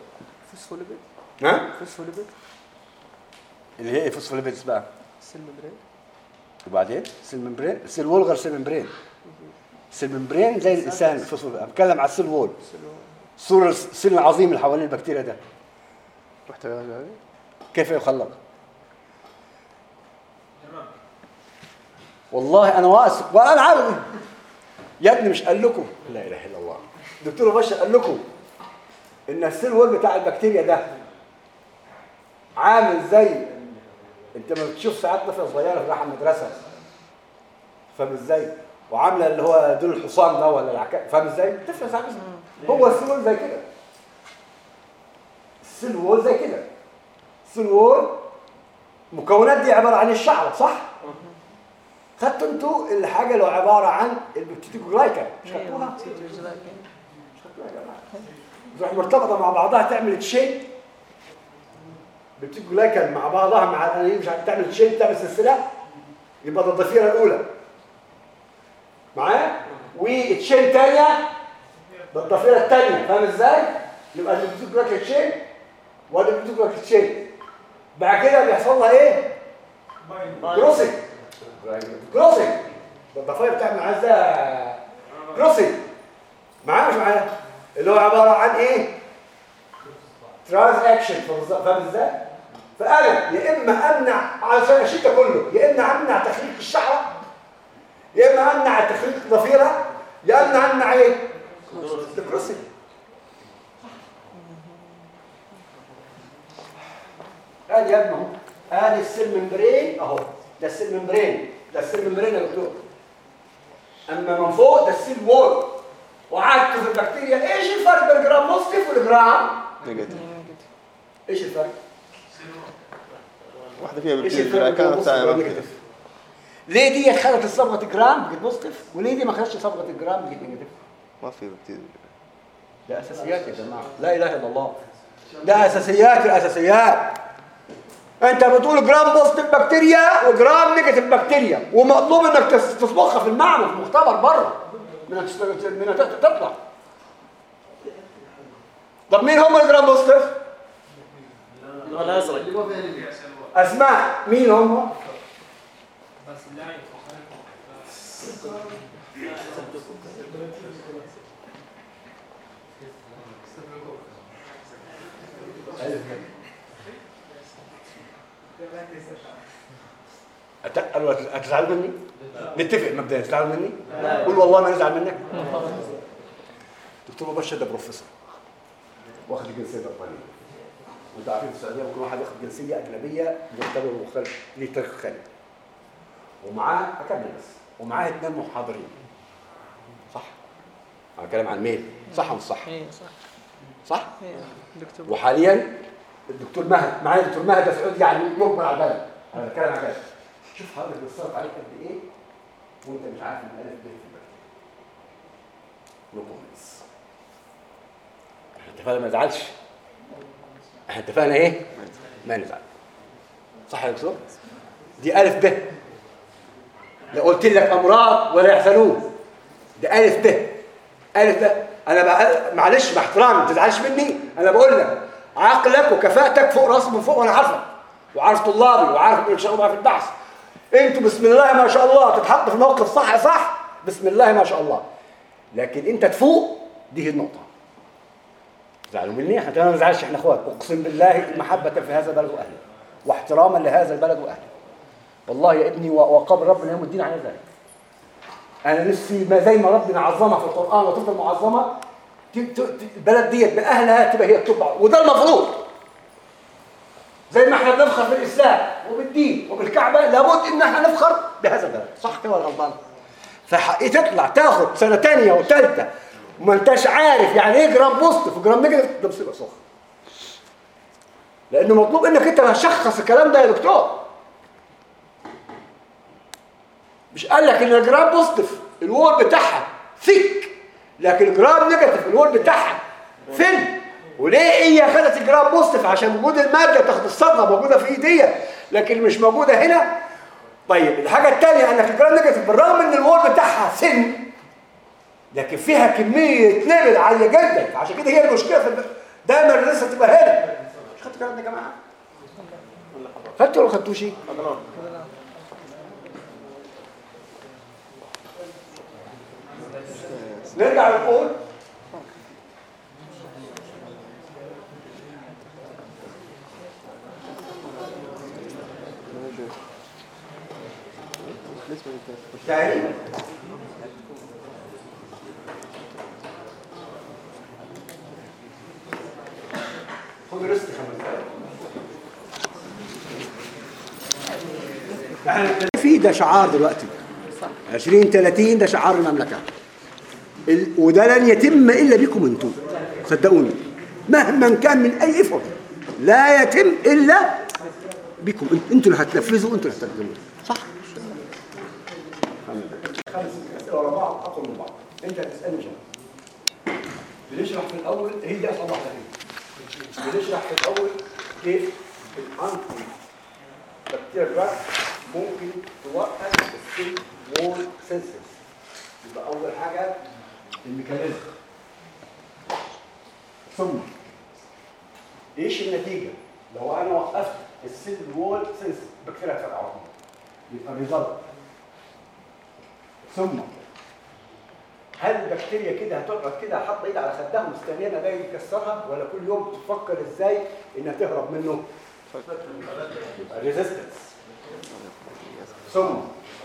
فوسفوليبيد. ها؟ فوسفوليبيد. اللي هي إيه؟ Phospholipids بقى cell membrane. وبعدين؟ Cell membrane. Cell wall غير cell membrane. Cell membrane زي الإنسان. أنا بتكلم على ال cell wall. السور السيل العظيم اللي حوالين البكتيريا ده. رحت كيف يخلق؟ والله أنا واثق وأنا عارف يا ابني مش قال لكم؟ لا إله إلا الله. دكتور بشر قال لكم إن السيل وول بتاع البكتيريا ده عامل زي أنت ما بتشوف ساعات طفلة صغيرة رايحه المدرسة. فاهم إزاي؟ وعاملة اللي هو دول الحصان ده ولا العكا فاهم إزاي؟ طفلة ساعات هو السيل وول زي كده. السيل وول زي كده. السيل وول المكونات دي عبارة عن الشعرة صح؟ خدتوا أنتوا الحاجة اللي هو عبارة عن ال peptidoglycan مش خدتوها مش خدتوها يا جماعة. تروح مرتبطة مع بعضها تعمل chain. peptidoglycan مع بعضها مع الانانين مش عارف تعمل chain تعمل سلسلة. يبقى ده الضفيرة الأولى. معايا؟ و chain ثانية ده الضفيرة الثانية فاهم إزاي؟ يبقى دي peptidoglycan chain وادي peptidoglycan chain. بعد كده بيحصل لها إيه؟ crossing. crossing ده الضفاير بتعمل معاه إزاي crossing معايا مش معايا اللي هو عباره عن إيه transaction فاهم إزاي فانا يا اما امنع اشيل ده كله يا اما امنع تخليق الشعره يا اما امنع تخليق الضفيره يا اما امنع إيه ال crossing ادي يا ابني اهو ادي ال cell membrane اهو ده ال cell membrane ده ال cell membrane يا دكتور. أما من فوق ده ال cell wall في البكتيريا. إيش الفرق بين ال gram positive وال gram؟ negative. إيش الفرق؟ واحدة فيها بين كانت بتاع ليه دي خدت صبغه الجرام بقت positive وليه دي ما خدتش صبغه الجرام بقت negative ما في بتجي ده أساسيات يا جماعة. لا إله إلا الله. ده أساسيات الأساسيات. انت بتقول gram positive بكتيريا و gram negative بكتيريا ومطلوب انك تصبغها في المعمل في المختبر بره من تطلع. طب مين هم ال gram positive الازرق أسماء. مين هم؟ لا أت- قالوا هت- هتزعل مني نتفق مبدئيا تزعل مني؟ قول والله ما نزعل منك. دكتور مبشر ده بروفيسور. واخد الجنسيه البريطانيه وانتوا عارفين في السعودية ممكن واحد ياخد جنسية أجنبية بيعتبر مختلف ليه تاريخ خالي ومعاه أكمل بس. ومعاه اثنين محاضرين. صح؟ أنا بتكلم عن ميل صح ولا مش صح. صح؟ صح دكتور. وحاليا الدكتور مهد معايا الدكتور مهد ده سعودي يعني مجبر على البلد. أنا بتكلم عن كده شوف حضرتك بتصرف عليك قد إيه وأنت مش عارف إن الف ب في البلد. إحنا اتفقنا ما نزعلش. إحنا اتفقنا إيه؟ ما نزعل. صح يا دكتور؟ دي ألف ب. لو قلت لك أمراض ولا يحزنون. ده ألف ب. ألف ب. بقى معلش باحترامي ما تزعلش مني. أنا بقول لك عقلك وكفاءتك فوق راسي من فوق وأنا عارفك. وعارف طلابي وعارف ان شاء الله في البحث. أنتوا بسم الله ما شاء الله تتحط في موقف صح صح؟ بسم الله ما شاء الله. لكن انت تفوق دي هي النقطة. زعلوا مني؟ إحنا ما نزعلش إحنا اخوات. اقسم بالله المحبه في هذا البلد واهله واحتراما لهذا البلد واهله والله يا ابني وقبل ربنا يوم الدين على ذلك. أنا نفسي ما زي ما ربنا عظمها في القرآن وتفضل معظمه البلد ديت بأهلها تبقى هي ال top وده المفروض. زي ما إحنا بنفخر بالإسلام وبالدين وبالكعبة لابد إن إحنا نفخر بهذا البلد. صح كده ولا غلطان؟ فحقي تطلع تاخد سنة ثانية وثالثه وما انتش عارف يعني إيه gram positive و gram negative. ده مصيبة سخن لأنه مطلوب إنك أنت تشخص الكلام ده يا دكتور. مش قال لك إن ال gram positive ال wall بتاعها thick. لكن ال gram negative ال wall بتاعها فين وليه هي خدت ال gram positive؟ عشان وجود المادة تاخد الصبغه موجودة في إيديا. لكن مش موجودة هنا. طيب الحاجة الثانية انك ال gram negative بالرغم إن ال wall بتاعها thin لكن فيها كمية نبل عالية جدا. عشان كده هي المشكلة في دايما لسه تبقى هنا. مش خدتوا الكلام ده يا جماعة؟ خدتوا ولا خدتوش؟ نرجع نقول تاني. خد ريست خمس دقايق في ده شعار دلوقتي. 20 30 ده شعار المملكة. ال- وده لن يتم إلا بكم أنتم. صدقوني. مهما كان من أي افر لا يتم إلا بكم. أنتوا اللي هتنفذوا أنتوا اللي هتقدموا. صح. خمس اسئله ورا بعض اقوى من بعض انت هتسالني جواب بنشرح في الأول هي دي أصعب واحدة فيهم بنشرح في الأول كيف ال antibacterial ممكن توقف ال cell wall synthesis يبقى أول حاجة ال mechanism. ثم إيش النتيجة؟ لو أنا وقفت ال cell wall synthesis بكتيريا تفرقعهم يبقى ال result. ثم هل البكتيريا كده هتقعد كده حاطة إيد على خدها مستنية باجي يكسرها؟ ولا كل يوم تفكر إزاي إنها تهرب منه؟ resistance ثم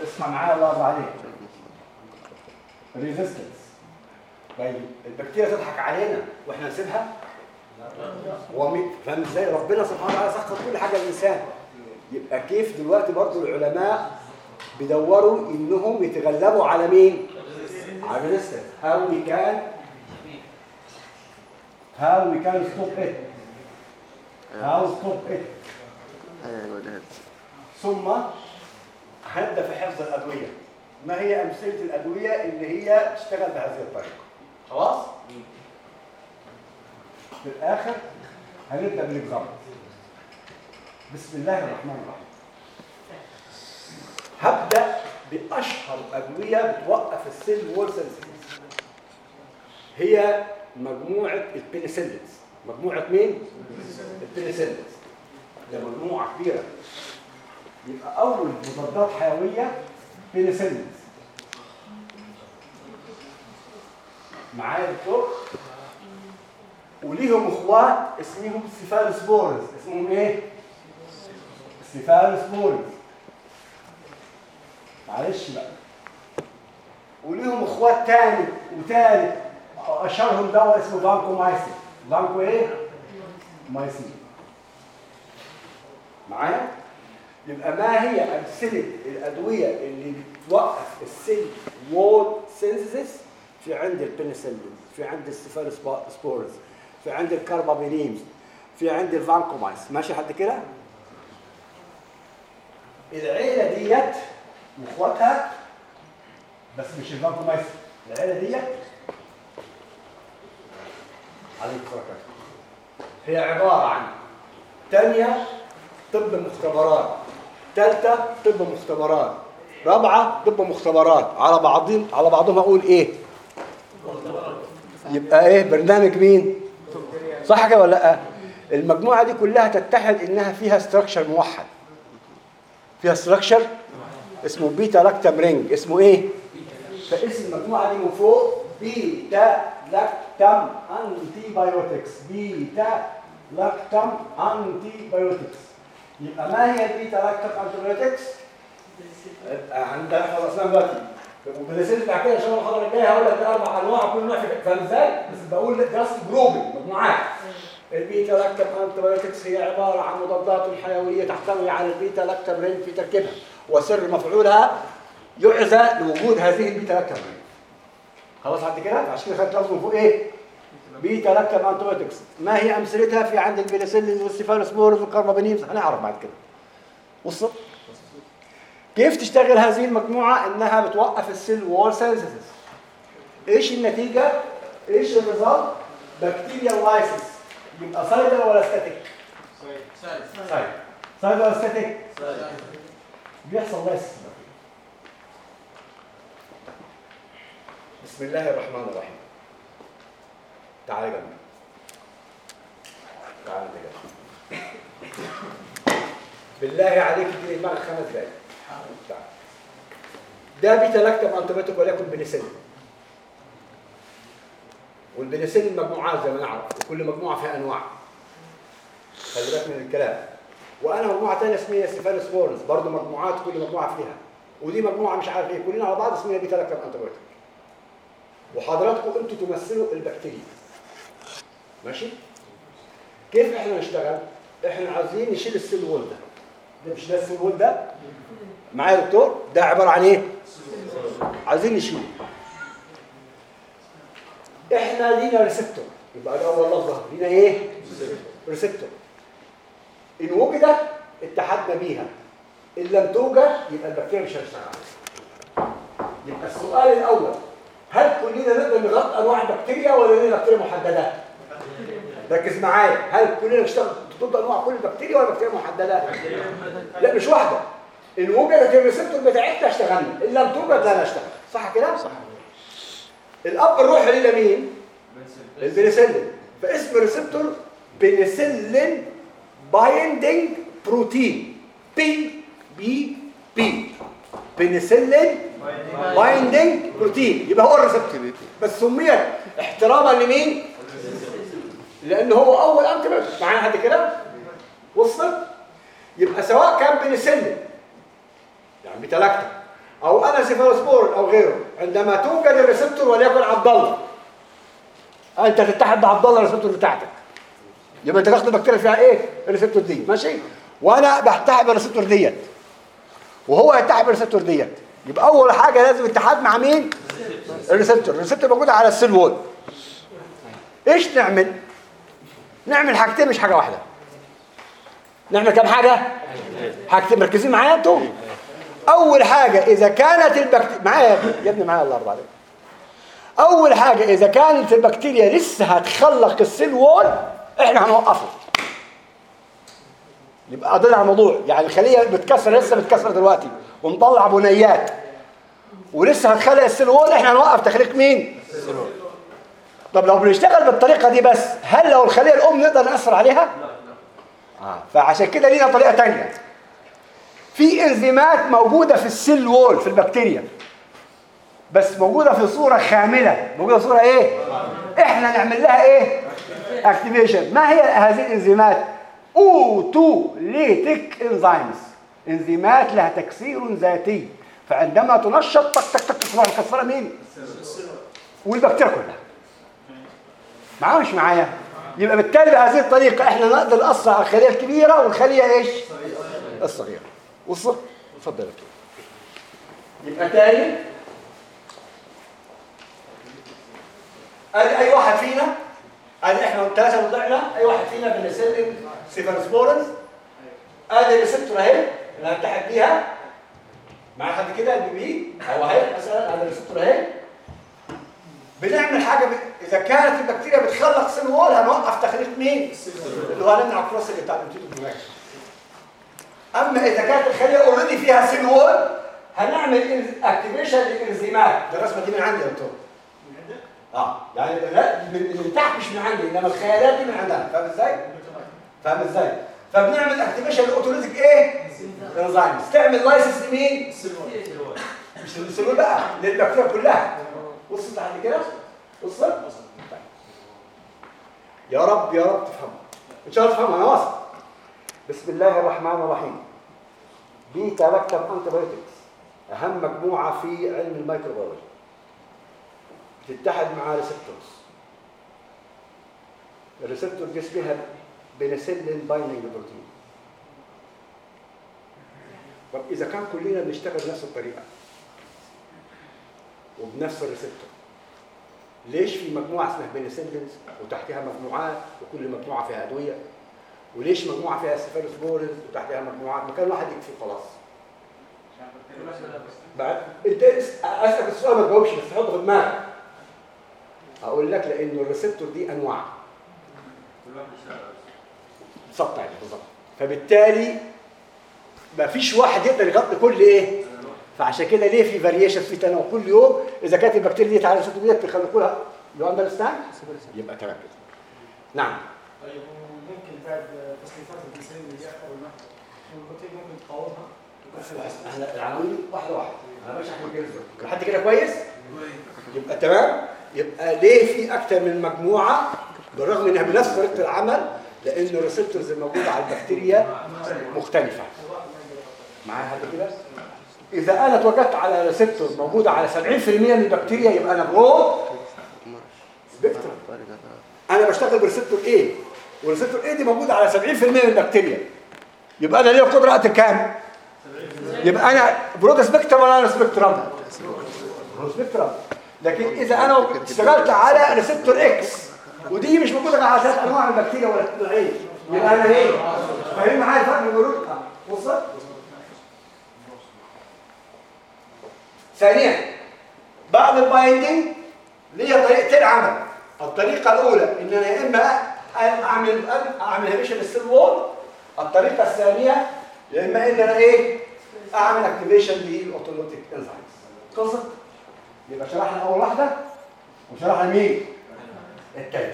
اسمع معايا الله عليك. resistance البكتيريا تضحك علينا وإحنا نسيبها؟ ومي- فاهم إزاي؟ ربنا سبحانه وتعالى سخر كل حاجة للانسان يبقى كيف دلوقتي برضو العلماء بيدوروا إنهم يتغلبوا على مين؟ على we can how we can stop it how stop it أيوه ده ثم في حفظ الأدوية ما هي أمثلة الأدوية اللي هي تشتغل بهذه الطريقة خلاص؟ في الآخر هنبدأ بال example بسم الله الرحمن الرحيم. هبدأ بأشهر أدوية بتوقف ال cell wall هي مجموعة ال penicillins مجموعة مين؟ ال penicillins ده مجموعة كبيرة. يبقى أول مضادات حيوية penicillins معايا يا دكتور. وليهم اخوات اسمهم cephalosporins اسمهم إيه؟ cephalosporins معلش بقى. وليهم اخوات تاني وتالت. اشهرهم دواء اسمه vancomycin vanco إيه؟ mycin معايا؟ يبقى ما هي أمثلة الأدوية اللي بتوقف ال cell wall synthesis في عند البنسلين في عند ال cephalosporins في عند ال carbapenems في عند الفانكومايس ماشي حد كده؟ العيلة ديت واخواتها بس مش الفانكومايس العيلة ديت عليك بركاته هي عبارة عن ثانية طب مختبرات ثالثه طب مختبرات رابعة طب مختبرات. على بعضهم على بعضهم أقول إيه؟ يبقى إيه برنامج مين؟ صح كده ولا لأ؟ المجموعة دي كلها تتحد إنها فيها structure موحد. فيها structure اسمه beta lactam ring اسمه إيه؟ فاسم المجموعة دي من فوق beta lactam antibiotics beta lactam antibiotics يبقى ما هي ال beta lactam antibiotics عندها خلاص دلوقتي وبنسيب بعد كده ان شاء الله الجايه هقول لك أربع أنواع كل نوع في- فاهم إزاي؟ بس بقول لك just grouping مجموعات ال beta lactam antibiotics هي عبارة عن مضادات حيوية تحتوي على ال beta lactam ring في تركيبها وسر مفعولها يعزى لوجود هذه ال beta lactam ring خلاص بعد كده عشان كده خدت لفظ من فوق إيه؟ beta-lactam antibiotics ما هي أمثلتها في عند البنسلين وال cephalosporins وال carbapenems هنعرف بعد كده وصلت؟ كيف تشتغل هذه المجموعة؟ إنها بتوقف ال cell wall synthesis. إيش النتيجة؟ إيش ال result؟ بكتيريا lysis. يبقى cidal ولا static؟ cidal. cidal ولا static؟ بيحصل lysis. بسم الله الرحمن الرحيم. تعالى جنبي. تعالى انت جنبي. بالله عليك اديني دماغك خمس دقايق. ده beta-lactam antibiotic وليكن بنسلين. والبنسلين مجموعات زي ما نعرف وكل مجموعة فيها أنواع. خلي بالك من الكلام. وأنا مجموعة ثانية اسمها cephalosporins برضه مجموعات كل مجموعة فيها. ودي مجموعة مش عارف إيه كلنا على بعض اسمها beta-lactam antibiotic وحضراتكم أنتوا تمثلوا البكتيريا. ماشي؟ كيف إحنا نشتغل؟ إحنا عايزين نشيل ال cell wall ده. ده مش ده ال cell wall ده؟ معايا يا دكتور؟ ده عبارة عن إيه؟ عايزين نشيله إحنا لينا receptor. يبقى ده أول نقطة. لينا إيه؟ receptor. إن وجدت اتحدنا بيها. إن لم توجد يبقى البكتيريا مش هتشتغل. يبقى السؤال الأول هل كلنا نقدر نغطي أنواع البكتيريا ولا لنا بكتيريا محددة؟ ركز معايا. هل كلنا نشتغل ضد أنواع كل بكتيريا ولا بكتيريا محددة؟ لا مش واحدة. إن وجدت الريسبتور بتاعتنا اشتغلنا إن لم توجد لا نشتغل. صح كده صح. الأب الروحي ليه مين البنسلين فاسم ال receptor penicillin binding protein PBP penicillin binding protein يبقى هو ال receptor بس سميت احتراما لمين؟ لأن هو أول انتي معانا حد كده؟ وصلت؟ يبقى سواء كان بنسلين يعني بتلاكتا أو أنا سيفالوسبور أو غيره. عندما توجد ال receptor وليكن عبد الله. أنت تتحد بعبد الله ال receptor بتاعتك. يبقى أنت تاخد البكتيريا فيها إيه؟ ال receptor دي. ماشي؟ وأنا بتحد بال receptor ديت. وهو يتحد بال receptor ديت. يبقى أول حاجة لازم اتحاد مع مين؟ ال receptor. ال receptor موجود على ال cell wall. إيش نعمل؟ نعمل حاجتين مش حاجة واحدة. نعمل كام حاجة؟ حاجتين. مركزين معايا أنتوا؟ أول حاجة إذا كانت البكتيريا معايا يا ابني يا ابني معايا الله يرضى عليك. أول حاجة إذا كانت البكتيريا لسه هتخلق ال cell wall إحنا هنوقفه. يبقى قضينا على الموضوع. يعني الخلية بتكسر لسه بتكسر دلوقتي. ومطلع بنيات. ولسه هتخلق ال cell wall إحنا هنوقف تخليق مين؟ طب لو بنشتغل بالطريقة دي بس هل لو الخلية الأم نقدر نأثر عليها؟ آه. فعشان كده لينا طريقة تانية. في إنزيمات موجودة في ال cell wall في البكتيريا. بس موجودة في صورة خاملة. موجودة في صورة إيه؟ إحنا نعمل لها إيه؟ activation ما هي هذه الإنزيمات؟ autolytic enzymes. إنزيمات لها تكسير ذاتي. فعندما تنشط تك تك تك تروح مكسره مين؟ والبكتيريا كلها. معايا مش معايا؟ يبقى بالتالي بهذه الطريقة إحنا نقدر ناثر على الخلية الكبيرة والخلية إيش؟ الصغيرة. وصل؟ اتفضل يا دكتور. يبقى تاني. ادي أي واحد فينا ادي إحنا الثلاثه وضعنا أي واحد فينا بنسلين cephalosporins أدي ال receptor اهي اللي هنتحد بيها. مع حد كده؟ ال PBP اهي مثلا أدي ال receptor اهي بنعمل حاجة ب... إذا كانت البكتيريا بتخلق cell wall هنوقف تخليق مين؟ اللي هو هنمنع ال cross-link بتاع ال peptido أما إذا كانت الخلية already فيها cell wall هنعمل activation للانزيمات الرسمه دي من عندي يا دكتور؟ آه يعني لا من, من تحت مش من عندي إنما الخيالات دي من عندنا فاهم إزاي؟ فاهم إزاي؟ فبنعمل activation ل autolytic إيه؟ enzymes تعمل lysis لمين؟ مش لل cell wall بقى للبكتيريا كلها. وصلت عند كده؟ وصلت؟ طيب. يا رب يا رب تفهم إن شاء الله تفهم أنا واثق. بسم الله الرحمن الرحيم. beta-lactam antibiotics أهم مجموعة في علم ال microbiology. بتتحد مع receptors ال receptor دي اسمها penicillin binding protein طب إذا كان كلنا بنشتغل بنفس الطريقة وبنفس ال receptor ليش في مجموعة اسمها penicillins وتحتها مجموعات وكل مجموعة فيها أدوية؟ وليش مجموعة فيها cephalosporins وتحتها مجموعات؟ مكان واحد يكفي خلاص. بعد انت اس- اسألك السؤال ما تجاوبش بس تحطه في دماغك. أقول لك لأن ال receptor دي أنواع. بالظبط يعني بالظبط. فبالتالي ما فيش واحد يقدر يغطي كل إيه؟ فعشان كده ليه في variation في تنوع؟ كل يوم إذا كانت البكتيريا دي على ال receptor ديت بيخلقوا لها you understand يبقى تمام نعم. طيب وممكن بعد تصنيفات البنسلين اللي ممكن تقاومها إحنا واحدة واحدة أنا لحد كده كويس يبقى تمام يبقى ليه في أكتر من مجموعه بالرغم انها بنفس طريقه العمل لأن ال receptors الموجوده على البكتيريا مختلفه معايا حد كده اذا أنا اتوجدت على receptor موجوده على 70% من البكتيريا يبقى أنا bro أنا بشتغل ب receptor A وال receptor A دي موجودة على 70% من البكتيريا. يبقى أنا ليا قدرة اقتل كام؟ يبقى أنا broad spectrum ولا narrow spectrum broad spectrum لكن إذا أنا اشتغلت على receptor X ودي مش موجودة على ثلاث أنواع من البكتيريا ولا نوعين يبقى أنا إيه؟ فاهم معايا الفرق بين ال broad وصل؟ ثانيا بعد ال binding ليا طريقتين عمل. الطريقة الأولى ان أنا يا إما اعمل أعمل inhibition لل cell wall الطريقة الثانية يا إما إن أنا إيه؟ أعمل activation لل autolytic enzymes قصه يبقى شرحنا اول واحدة وشرحنا مين الثاني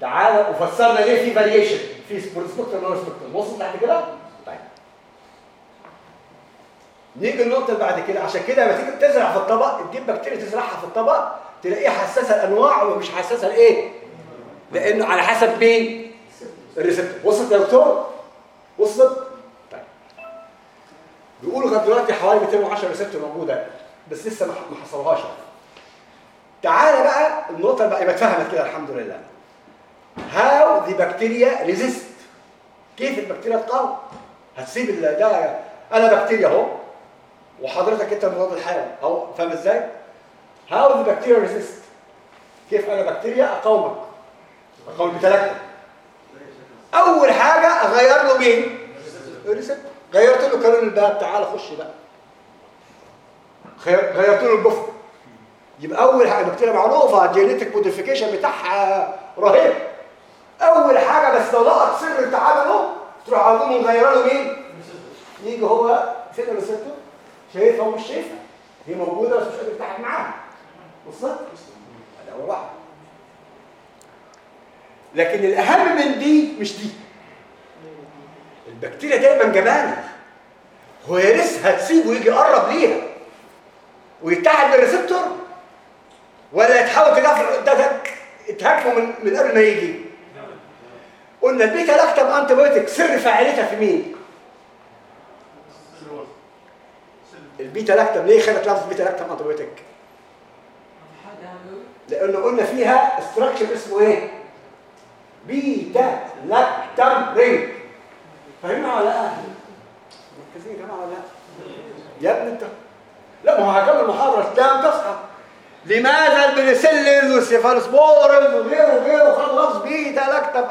تعالى وفسرنا ليه في فاريشن في سبورتسبكتر نون سبكتر وصلت لحد كده؟ طيب. نيجي النقطه اللي بعد كده. عشان كده لما تيجي تزرع في الطبق تجيب بكتيريا تزرعها في الطبق تلاقيها حساسة الأنواع ومش حساسة لايه لأنه على حسب مين؟ ال receptor وصلت يا دكتور؟ وصلت؟ طيب. بيقولوا لغاية دلوقتي حوالي 210 receptor موجودة بس لسه ما حصلهاش. تعالى بقى النقطة اللي بقى يبقى اتفهمت كده الحمد لله. how the bacteria resist كيف البكتيريا تقاوم؟ هتسيب ده أنا بكتيريا أهو وحضرتك أنت المضاد الحيوي أهو فاهم إزاي؟ how the bacteria resist كيف أنا بكتيريا أقاومك؟ أقاوم بتلاتة أول حاجة أغير له مين؟ ال receptor غيرت له قانون الباب تعال خش بقى. غيرت له البفر يبقى أول حاجة البكتيريا معروفة ال genetic modification بتاعها رهيب. أول حاجة بس لو لقط سر تعامله تروح على طول مغيرة له مين؟ يجي هو فين ال receptor شايفها ومش شايفها. هي موجودة بس مش قادر يتحد معاها. وصلت ده أول واحدة لكن الأهم من دي مش دي. البكتيريا دايما جبانه هو يرثها تسيبه يجي يقرب ليها ويتحد بال receptor ولا تحاول تدافع ده تهاجمه من من قبل ما يجي. قلنا ال beta lactam antibiotic سر فاعلتها في مين؟ ال beta lactam ليه خدت لفظ beta lactam antibiotic لأنه قلنا فيها structure اسمه إيه beta lactam ring فاهمنا ولا لا مركزين يا جماعة ولا لا يا ابني انت لا ما هو هكمل المحاضره لازم تصحى لماذا البنسلين والسيفالوسبورين وغيره وغيره لفظ beta lactam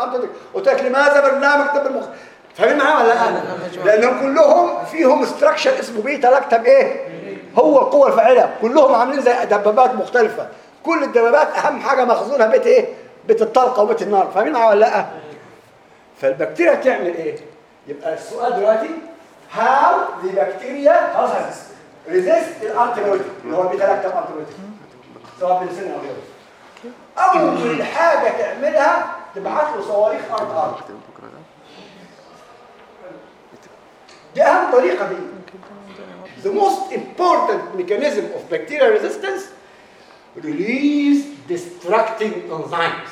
قلت لك لماذا برنامج طب المخ فاهمين معايا ولا لا لانهم كلهم فيهم structure اسمه beta lactam إيه هو القوه الفاعله كلهم عاملين زي دبابات مختلفه كل الدبابات أهم حاجة مخزونها بيت إيه؟ بيت الطلقة وبيت النار. فاهمين ولا لأ؟ فالبكتيريا تعمل إيه؟ يبقى السؤال دلوقتي how the bacteria خلاص resist ال antibiotic اللي هو ال beta lactam antibiotic سواء بنسلين أو غيره. أول حاجة تعملها تبعت له صواريخ أرض أرض. دي أهم طريقة دي. The most important mechanism of bacterial resistance release destructing enzymes.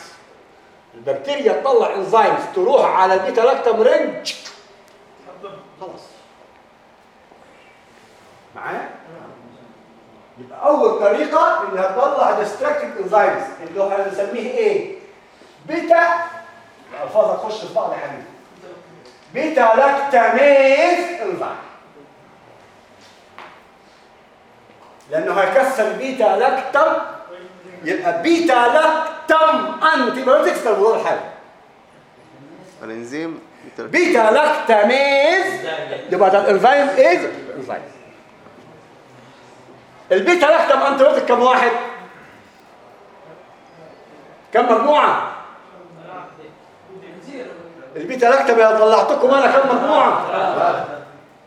البكتيريا تطلع enzymes تروح على ال beta lactam ring خلاص. معايا؟ يبقى أول طريقة إنها تطلع destructive enzymes اللي هو هنسميه إيه؟ بيتا. الألفاظ هتخش في بعض يا حبيبي. beta lactamase enzyme لأنه هيكسر ال beta lactam يبقى beta lactam antibiotics للمضاد الحيوي الإنزيم. beta lactamase يبقى ده الإنزيم is enzyme ال beta lactam antibiotic كم واحد؟ كم مجموعة؟ ال beta lactam اللي طلعتكم أنا كم مجموعة؟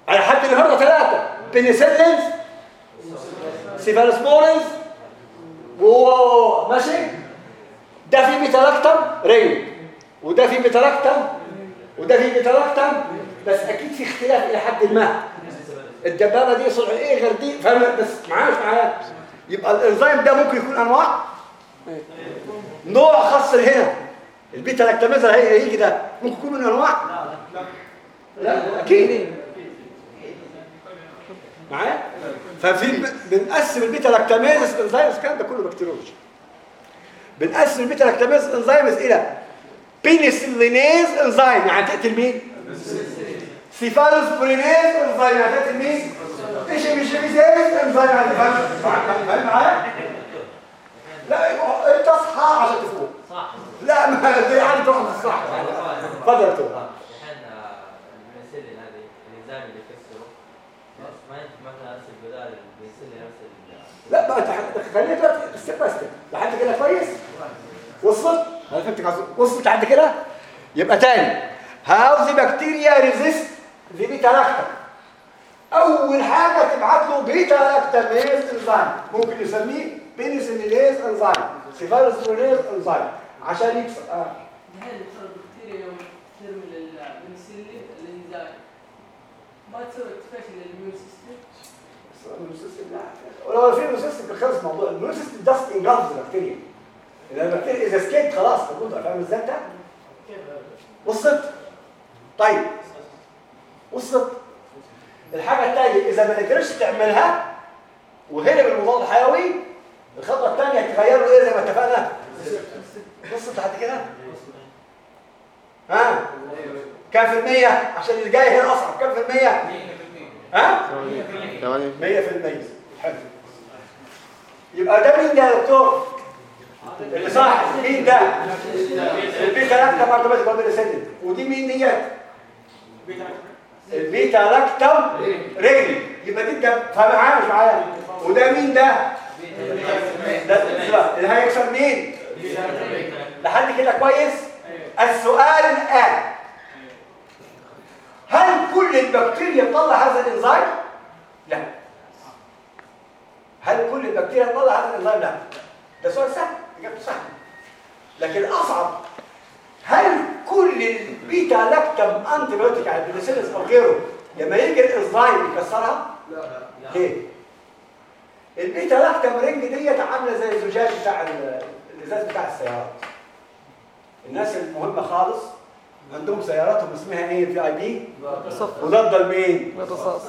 على حد النهارده ثلاثة. penicillins cephalosporins. وهو ماشي؟ ده في beta lactam ring وده في beta lactam وده في beta lactam بس أكيد في اختلاف إلى حد ما. الدبابة دي صنع إيه غير دي؟ فاهم؟ بس معايا معايا يبقى الإنزيم ده ممكن يكون أنواع. نوع خاص هنا. ال beta lactamase اللي هي- هيجي ده. ممكن يكون من أنواع. لا أكيد. معايا؟ ففي بنقسم ال beta lactamase enzymes الكلام ده كله بكتيريولوجي. بنقسم ال beta lactamase enzymes إلى penicillinase enzyme يعني تقتل مين؟ cephalosporinase enzyme يعني تقتل مين؟ ايشيميشيميزيز انزيم يعني فاهم؟ معايا؟ لا انت اصحى عشان تفوق. صح لا ما يعني تروح الصح اتفضل يا دكتور. الحين البنسلين هذه الإنزيم يكسره بس ما ينفع مثلا ارسل بدال البنسلين نفس ال- لا بقى انت خلينا دلوقتي ستيب باي ستيب أنا فهمت قصدي. وصلت لحد كده؟ يبقى تاني. هاو ذا بكتيريا ريزيست ذا بيتا لاكتم أول حاجة تبعت له بيتا لاكتاميز انزيم. ممكن يسميه بينيسيلينيز انزيم. سيفالوسيلينيز انزيم. عشان يكسر. آه. هل ترى البكتيريا يوم ترمي البنسلين الإنزيم. ما تسوي اكتيفيشن للميون سيستم؟ ولو في نوسيستم بخلص موضوع. النوسيستم داست انجلز البكتيريا. إذا البكتيريا إذا سكيت خلاص موجوده فاهم إزاي أنت؟ وصلت؟ طيب. وصلت. الحاجة الثانية إذا ما قدرتش تعملها وهرب المضاد الحيوي الخطوة الثانية تغير له إيه زي ما اتفقنا؟ وصلت لحد كده؟ ها؟ كام في المية؟ عشان اللي جاي هنا أصعب. كام في المية؟ ها؟ ثمانية 100% حلو. يبقى ده مين ده يا دكتور؟ اللي صح مين ده؟ البيتا لاكتم ارتباط قبل السن ودي مين ديت؟ البيتا لاكتم رجل. يبقى دي انت فاهم معايا مش معايا؟ وده مين ده؟ ده اللي هيكسر مين؟ لحد كده كويس؟ السؤال الآن. هل كل البكتيريا تطلع هذا الإنزيم؟ لا. هل كل البكتيريا تطلع هذا الإنزيم؟ لا. ده سؤال سهل. إجابته سهلة. لكن الاصعب هل كل ال beta-lactam antibiotic على البنسلين أو غيره لما يجي الإنزيم يكسرها؟ لا لا ليه؟ ال beta-lactam ring ديت عاملة زي الزجاج بتاع ال- الإزاز بتاع السيارات. الناس المهمة خالص عندهم سياراتهم اسمها إيه؟ VIP صفر مضادة لمين؟ الرصاص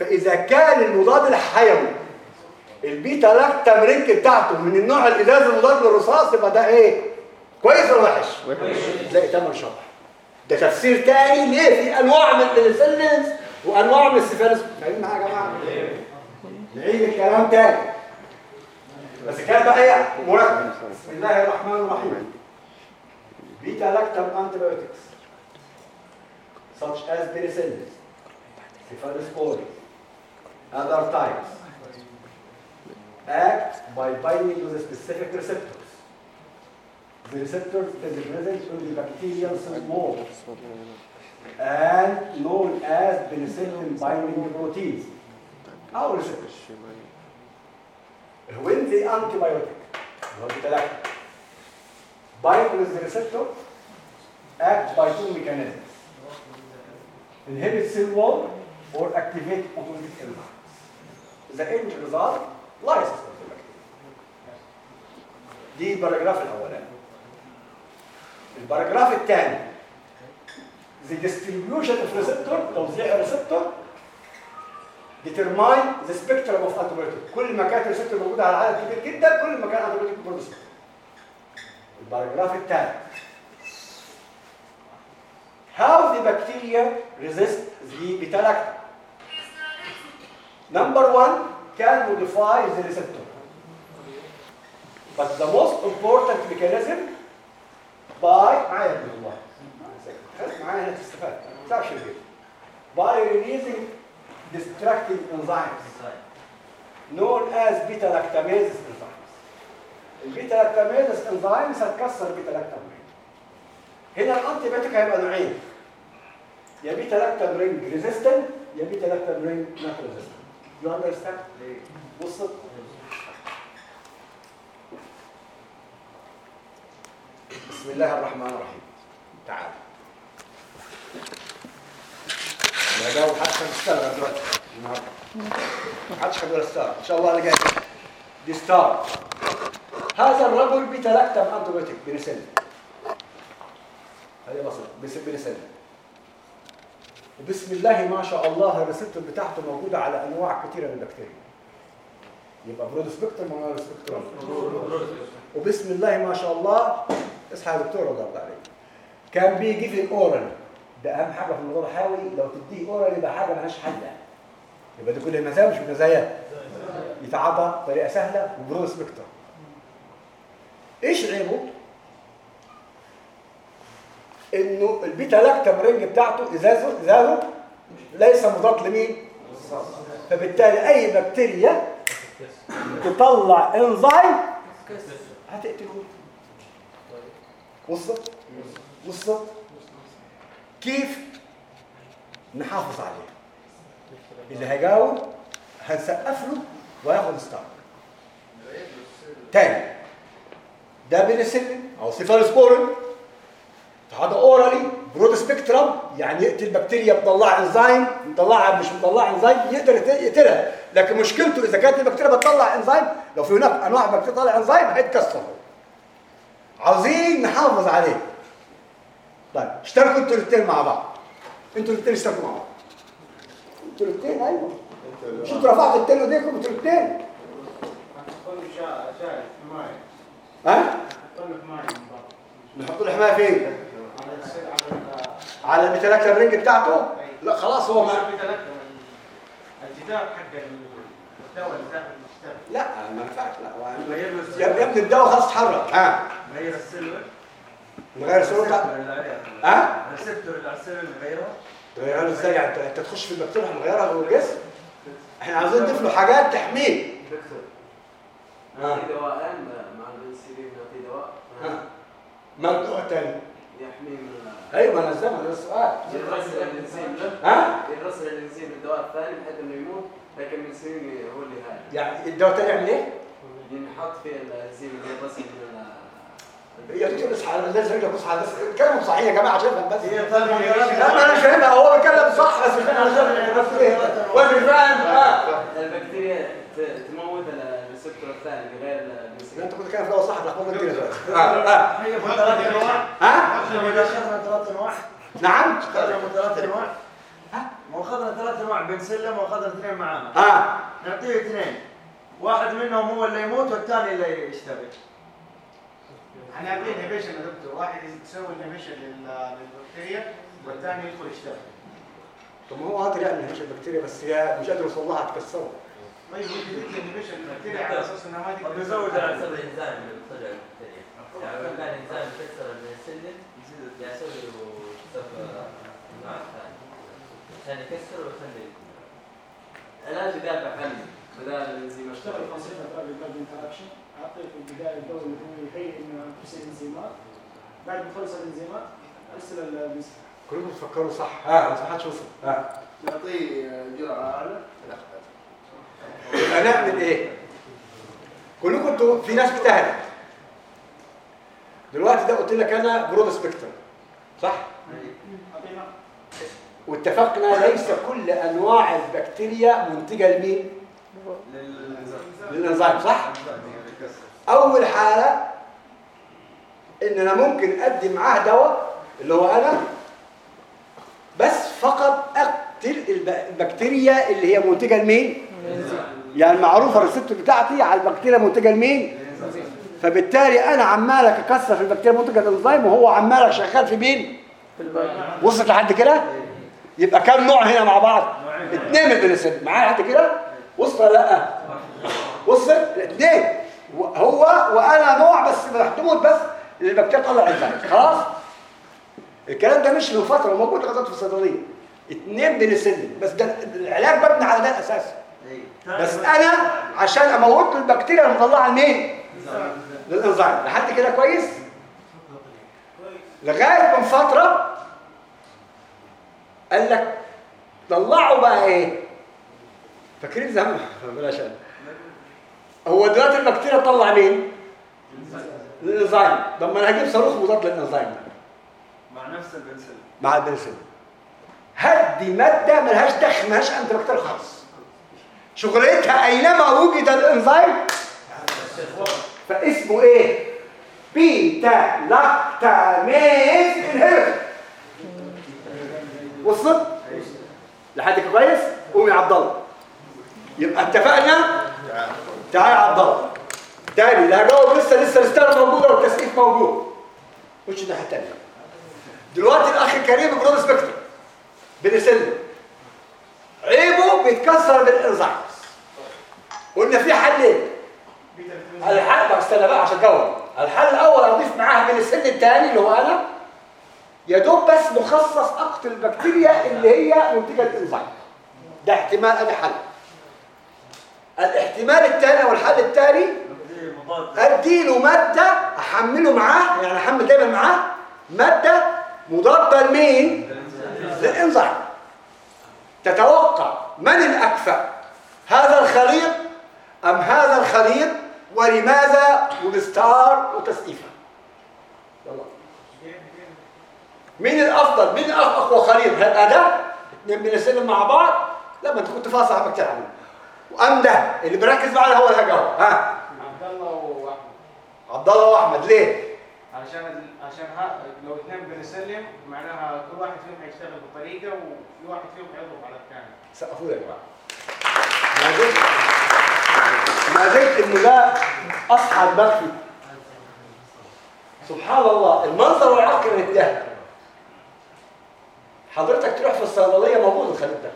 فإذا كان المضاد الحيوي البيتا لاكتام رينج بتاعته من النوع الازاز المضاد للرصاص يبقى ده إيه؟ كويس ولا وحش؟ زي تمن شرح. ده تفسير تاني ليه؟ في أنواع من البنسلينز وأنواع من السيفالس فاهمين معايا يا جماعة؟ نعيد الكلام تاني. بس كان بقى إيه؟ مركب بسم الله الرحمن الرحيم. beta-lactam antibiotics, such as penicillin, cephalosporin, other types, act by binding to the specific receptors. The receptors that are present in the bacterial cell wall and known as penicillin binding proteins, our receptors. When the antibiotic, bind with the receptor act by two mechanisms inhibit cell wall or activate autolytic enzymes the end result lysis of the bacteria دي الباراجراف الاولاني الباراجراف الثاني the distribution of receptor توزيع الريسبتور determine the spectrum of antibiotic كل ما كانت الريسبتور موجوده على عدد كبير جدا كل ما كان antibiotic برودوس الباراجراف الثالث how the bacteria resist the beta lactam number one can modify the receptor but the most important mechanism by معايا يا ابن الله خليك معايا هنا تستفاد ما تعرفش البيت by releasing distracting enzymes known as beta lactamase enzymes ال beta-lactamase enzymes هتكسر بيتا لاكتام هنا ال antibiotic هيبقى نوعين. يا beta-lactam ring resistant يا beta-lactam ring not resistant you understand وصلت بسم الله الرحمن الرحيم. تعال. لا حد كان اشتغل دلوقتي. النهارده. ما حدش خد ولا star إن شاء الله اللي جاي. دي star هذا الرجل beta-lactam antibiotic بنسلين هذه بسيطة. بس بنسلين وبسم الله ما شاء الله ال receptor بتاعته موجودة على أنواع كثيرة من البكتيريا. يبقى broad spectrum ولا spectrum وبسم الله ما شاء الله. اصحى يا دكتور يرضى عليك. كان بيجي في ال oral. ده أهم حاجة في الموضوع الحيوي. لو تديه oral يبقى حاجة مالهاش حل. يبقى دي كل المزايا مش مزايا؟ يتعاطى بطريقة سهلة و broad إيش عيبه؟ انه ال beta-lactam ring بتاعته ازازه إزازه ليس مضاد لمين؟ فبالتالي أي بكتيريا تطلع إنزيم هتقتله. وصلت؟ وصلت. كيف؟ نحافظ عليه. اللي هيجاوب هنسقف له وياخد star تاني. ده بنسلين أو سيفالوسبورين هذا orally. broad spectrum. يعني يقتل بكتيريا مطلع إنزيم. مطلعها مش مطلع إنزيم. يقدر يقتلها لكن مشكلته إذا كانت البكتيريا بتطلع إنزيم لو في هناك أنواع بكتيريا بتطلع إنزيم هيتكسر عاوزين نحافظ عليه. طيب اشتركوا أنتوا الاثنين مع بعض. أنتوا الاثنين اشتركوا مع بعض. أنتوا الاثنين أيوه. أنتوا رفعتوا التاني ايديكم أنتوا الاثنين. ها. نحط له حمايه فين؟ على السر على ال- على الميتالاكتر رينج بتاعته؟ لا خلاص هو ما الجدار حق الدواء اللي داخل لا ما ينفعش. لا يا يا ابني الدواء خلاص اتحرك. ها؟ غير السيلفر نغير بتاع ها؟ على السيلفر نغيره تغيرها له إزاي يعني؟ انت تخش في البكتيريا هنغيرها جوه الجسم إحنا عاوزين نضيف له حاجات تحميه دكتور. آه. في دواءين مع البنسلين في دواء ها. ما النوع الثاني يحمي من أيوه ما أنا ده السؤال. يرسل الانزيم له ها؟ يرسل الانزيم الدواء الثاني بحيث إنه يموت لكن الانسولين هو اللي هاي. يعني الدواء الثاني يعمل إيه؟ ينحط فيه الانزيم اللي يرسل من ال- يا دكتور اصحى لازم رجلك اصحى بس اتكلموا صحيح يا جماعة عشان بس. هي لا ما أنا مش فاهمها هو بيتكلم صح بس مش فاهم بس إيه وأنا مش فاهم آه البكتيريا تموت الريسبتور الثاني الانسولين أنت كنت بتتكلم في الأول صح لخبطت الدنيا دلوقتي آه آه. هي ثلاث انواع ها؟ اخذنا ثلاث انواع نعم. اخذنا ثلاث انواع ما اخذنا ثلاث انواع بنسلم واخذنا اثنين معانا. آه. نعطيه اثنين. واحد منهم هو اللي يموت والثاني اللي يشتغل إحنا عاملين انهبيشن يا دكتور. واحد يسوي انهبيشن للبكتيريا والثاني يدخل يشتغل طب ما هو قادر يعمل هيش البكتيريا بس هي مش قادر يوصل لها تكسره. طيب يدي انهبيشن للبكتيريا على أساس انها ما تقدر تشتغل. على حسب الانزيم اللي بيطلع البكتيريا يعني لو كان انزيم بيكسر البنسلين يسوي له النوع الثاني عشان يكسر. ويخلي العلاج بدال بحل بدال الانزيم اشتغل خاصيه قبل البلد انتراكشن اعطيه في البداية الدواء اللي هو يهيئ إنه ترسل إنزيمات. بعد ما تخلص الإنزيمات ارسل البنسلين كلكم تفكروا صح؟ ها ما حدش وصل. ها. نعطيه جرعة أعلى. يبقى نعمل إيه؟ كلكم أنتوا في ناس اجتهدت دلوقتي ده قلت لك أنا broad spectrum صح؟ واتفقنا ليس كل أنواع البكتيريا منتجة لمين؟ للإنزيم صح؟ أول حالة إن أنا ممكن ادي معاه دواء اللي هو أنا بس فقط أقتل الب- البكتيريا اللي هي منتجة لمين؟ يعني معروفة ال receptor بتاعتي على البكتيريا منتجة لمين؟ فبالتالي أنا عمالك اكسر في البكتيريا منتجة للانزيم وهو عمالك شغال في مين؟ وصلت لحد كده؟ يبقى كم نوع هنا مع بعض؟ اثنين من البنسلين معايا لحد كده؟ وصل ولا لأ؟ وصل؟ اثنين هو وأنا نوع بس محدود بس اللي البكتيريا تطلع انزيم خلاص؟ الكلام ده مش من فترة موجود في الصيدلية اثنين بنسلين بس ده العلاج مبني على ده الاساس بس أنا عشان أموت البكتيريا المطلعة لمين؟ للإنزيم لحد كده كويس؟ لغاية من فترة قال لك طلعوا بقى إيه؟ فاكرين زمان بلاش. هو دلوقتي البكتيريا تطلع مين؟ الانزيم طب ما أنا هجيب صاروخ مضاد للإنزيم ده مع نفس البنسلين مع البنسلين هدي مادة ملهاش دخل ملهاش anti بكتيريا خالص شغلتها أينما وجد الانزيم فاسمه إيه؟ beta-lactamase inhibitor وصلت؟ لحد كويس؟ قوم يا عبد الله. يبقى اتفقنا؟ تعالى يا عبد الله. تاني لا جاوب لسه لسه الاستاره موجوده والتسقيف موجود. وش الناحيه الثانية دلوقتي الأخ الكريم برود سبيكتر بنسلم. عيبه بيتكسر بالانزيم قلنا في حلين الحل بقى استنى بقى عشان جاوب الحل الأول أضيف معاها بنسلين الثاني اللي هو أنا. يا دوب بس مخصص اقتل البكتيريا اللي هي منتجة الإنزيم. ده احتمال أدي حل. الاحتمال الثاني أو الحل الثاني أديله مادة أحمله معاه يعني أحمل دايما معاه مادة مضادة لمين؟ للإنزيم. تتوقع من الأكفأ؟ هذا الخليط أم هذا الخليط ولماذا وبستار وتسقيفة؟ يلا. مين الأفضل؟ مين اقوى خليط؟ هل اتنين بنسلم مع بعض؟ لما كنت فاصل عم بتلعب وأم ده اللي بركز معاه هو هجاوب. ها؟ عبد الله وأحمد. عبد الله وأحمد ليه؟ عشان عشان ها لو اثنين بنسلم معناها كل واحد فيهم هيشتغل بطريقة وفي واحد فيهم هيضرب على الثاني. سقفوا يا جماعة ما زلت ما انه ده اصحى دماغي سبحان الله المنظر والعقل انتهى حضرتك تروح في الصيدلية موجود الخليط ده.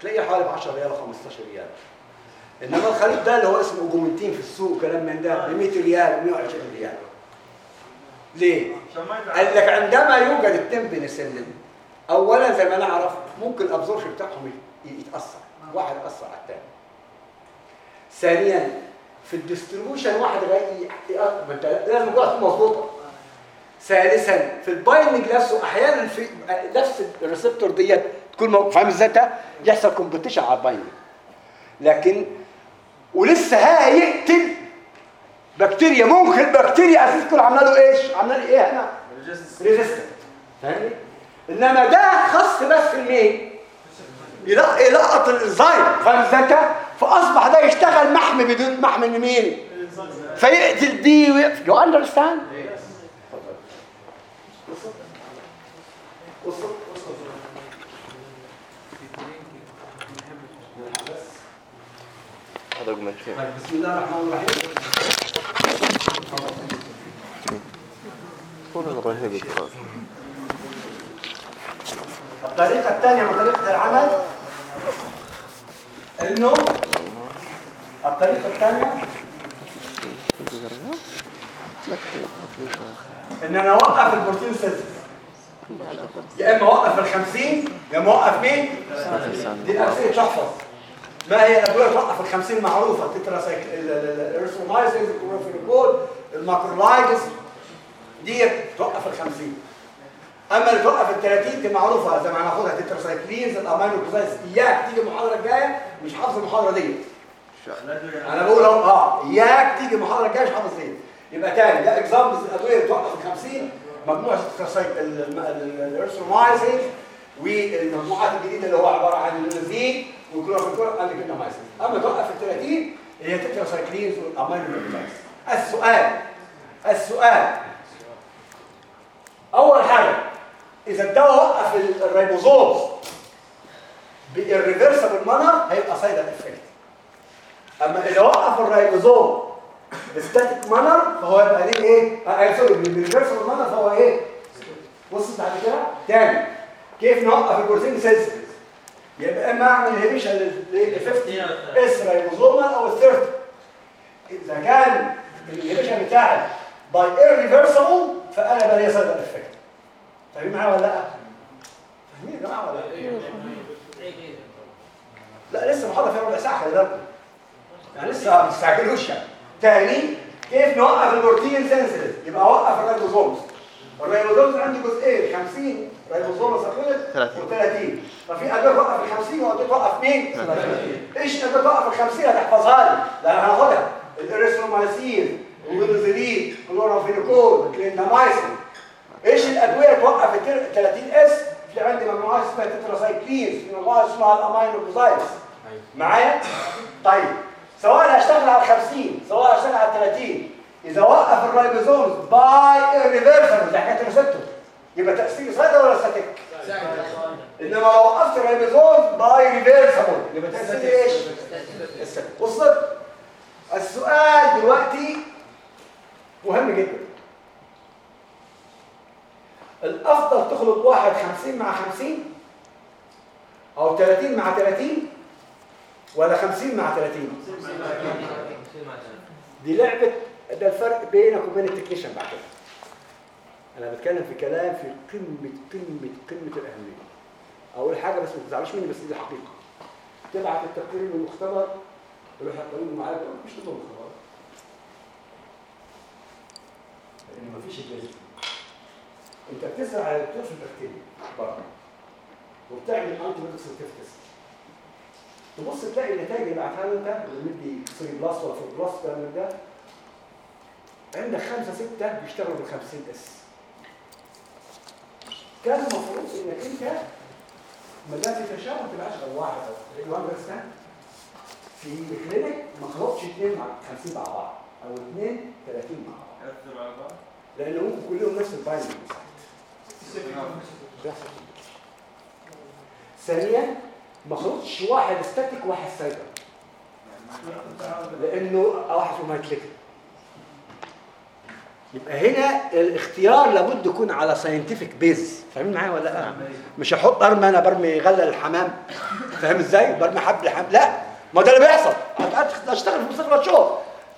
تلاقيه حوالي ب 10 ريال و 15 ريال. إنما الخليط ده اللي هو اسمه Augmentin في السوق وكلام من ده ب 100 ريال و 120 ريال. ليه؟ قال لك عندما يوجد بنسلين اولا زي ما نعرف ممكن ال absorption بتاعهم يتأثر واحد يأثر على الثاني ثانيا في ال distribution واحد غير ما انت لازم الجرعه تكون مظبوطة ثالثا في ال binding نفسه أحيانا في نفس ال receptor ديت تكون فاهم إزاي ده يحصل competition على ال binding لكن ولسه هيقتل بكتيريا ممكن بكتيريا أساسا تكون عاملة له إيش؟ عاملة لي إيه هنا؟ resistant فاهمني؟ إنما ده خاص بس المين؟ يلق- يلقط الإنزيم فاهم إزاي انت؟ فأصبح محمي بدون محمي من مين؟ فيقتل دي ويقف you understand؟ بسم الله الرحمن الرحيم. الطريقة الثانية من طريقة العمل. إنه الطريقة الثانية؟ ان أنا اوقف ال protein synthesis يا إما اوقف ال 50 يا إما اوقف مين؟ دي الاسئله تحفظ ما هي الادويه توقف ال 50 معروفه التتراسايكل الارثرومايسين الكلوروفينيكول ال macrolides ديت توقف ال 50 أما اللي توقف ال 30 دي معروفة زي ما هناخدها tetracyclines ال aminoglycosides إياك تيجي المحاضره الجايه مش حافظ المحاضرة دي أنا بقول آه إياك تيجي المحاضره الجايه مش حافظ دي يبقى تاني ده examples الادويه اللي توقف ال 50 مجموعه الارثرومايسين والمجموعات الجديدة اللي هو عبارة عن اللوزين وال chloramphenicol and clindamycin أما توقف ال 30 اللي هي tetracyclines glycosides السؤال السؤال. أول حاجة إذا الدواء وقف ال- ال ribosomes by irreversible manner هيبقى cidal effect أما إذا وقف الريبوزوم ب static manner فهو يبقى ليه إيه؟ آه sorry by reversible manner فهو إيه؟ بص بعد كده. تاني كيف نوقف ال protein synthesis يبقى إما أعمل هيبيشن ل 50 S ribosomal أو 30 إذا كان الهيبيشن بتاعي by irreversible فأنا بقى ليا cidal effect فاهمين معايا ولا لأ؟ فاهمين يا جماعة ولا لأ؟ لا لسه محاضرة فيها ربع ساعة خلي بالكم. يعني لسه ما تستعجلوش يعني. تاني كيف نوقف ال protein synthesis يبقى اوقف ال ribosomes. ال ribosomes عندي جزئين 50 ribosome subunit 30. و30 ففي ادويه توقف ال 50 وادويه توقف مين؟ إيش الادويه توقف ال 50 هتحفظها لي. لأن هناخدها الاريثرومايسين الجلوزولين chloramphenicol clindamycin إيش الأدوية توقف ال 30 S؟ في عندي مجموعات اسمها tetracyclines في مجموعة اسمها ال aminoglycosides معايا؟ طيب. سواء هشتغل على 50 سواء هشتغل على 30 إذا وقف ال ribosomes by irreversible ده حكايه ال receptor يبقى تأثير cidal ولا static إنما لو وقفت ال ribosomes by reversible يبقى إيش؟ الستاتيك وصلت السؤال دلوقتي مهم جدا. الأفضل تخلط واحد 50 مع 50 أو 30 مع 30 ولا 50 مع 30 دي لعبة ده الفرق بينك وبين التكنيشن بعد كده. أنا بتكلم في كلام في قمة قمة قمة الأهمية. اول حاجة بس ما تزعلوش مني بس دي حقيقة. تبعت التقرير للمختبر يروح القانون معاك مش تطلب الخبر مفيش الجزء أنت بتزرع الدكتور في البكتيريا بره وبتعمل انتي بيوتكس تيست تبص تلاقي النتائج اللي بعتها له انت اللي مدي 3 بلس ولا 4 بلس الكلام من ده عندك خمسة ستة بيشتغلوا بال 50 S. كان المفروض إنك أنت ما دام تتشابه ما تبقاش غير واحد do you understand في ال clinic ما خلطش اثنين مع 50 مع بعض أو اثنين 30 مع بعض. لأن ممكن كلهم نفس ال binding ثانيا ما خلطش واحد static وواحد cidal لأنه واحد فيهم هيتلكم يبقى هنا الاختيار لابد يكون على ساينتفك بيز فاهمين معايا ولا لأ؟ مش هحط ارمي أنا برمي غلة الحمام. فاهم إزاي؟ برمي حبل الحمام. لأ ما ده اللي بيحصل. أشتغل في مستشفى شغل.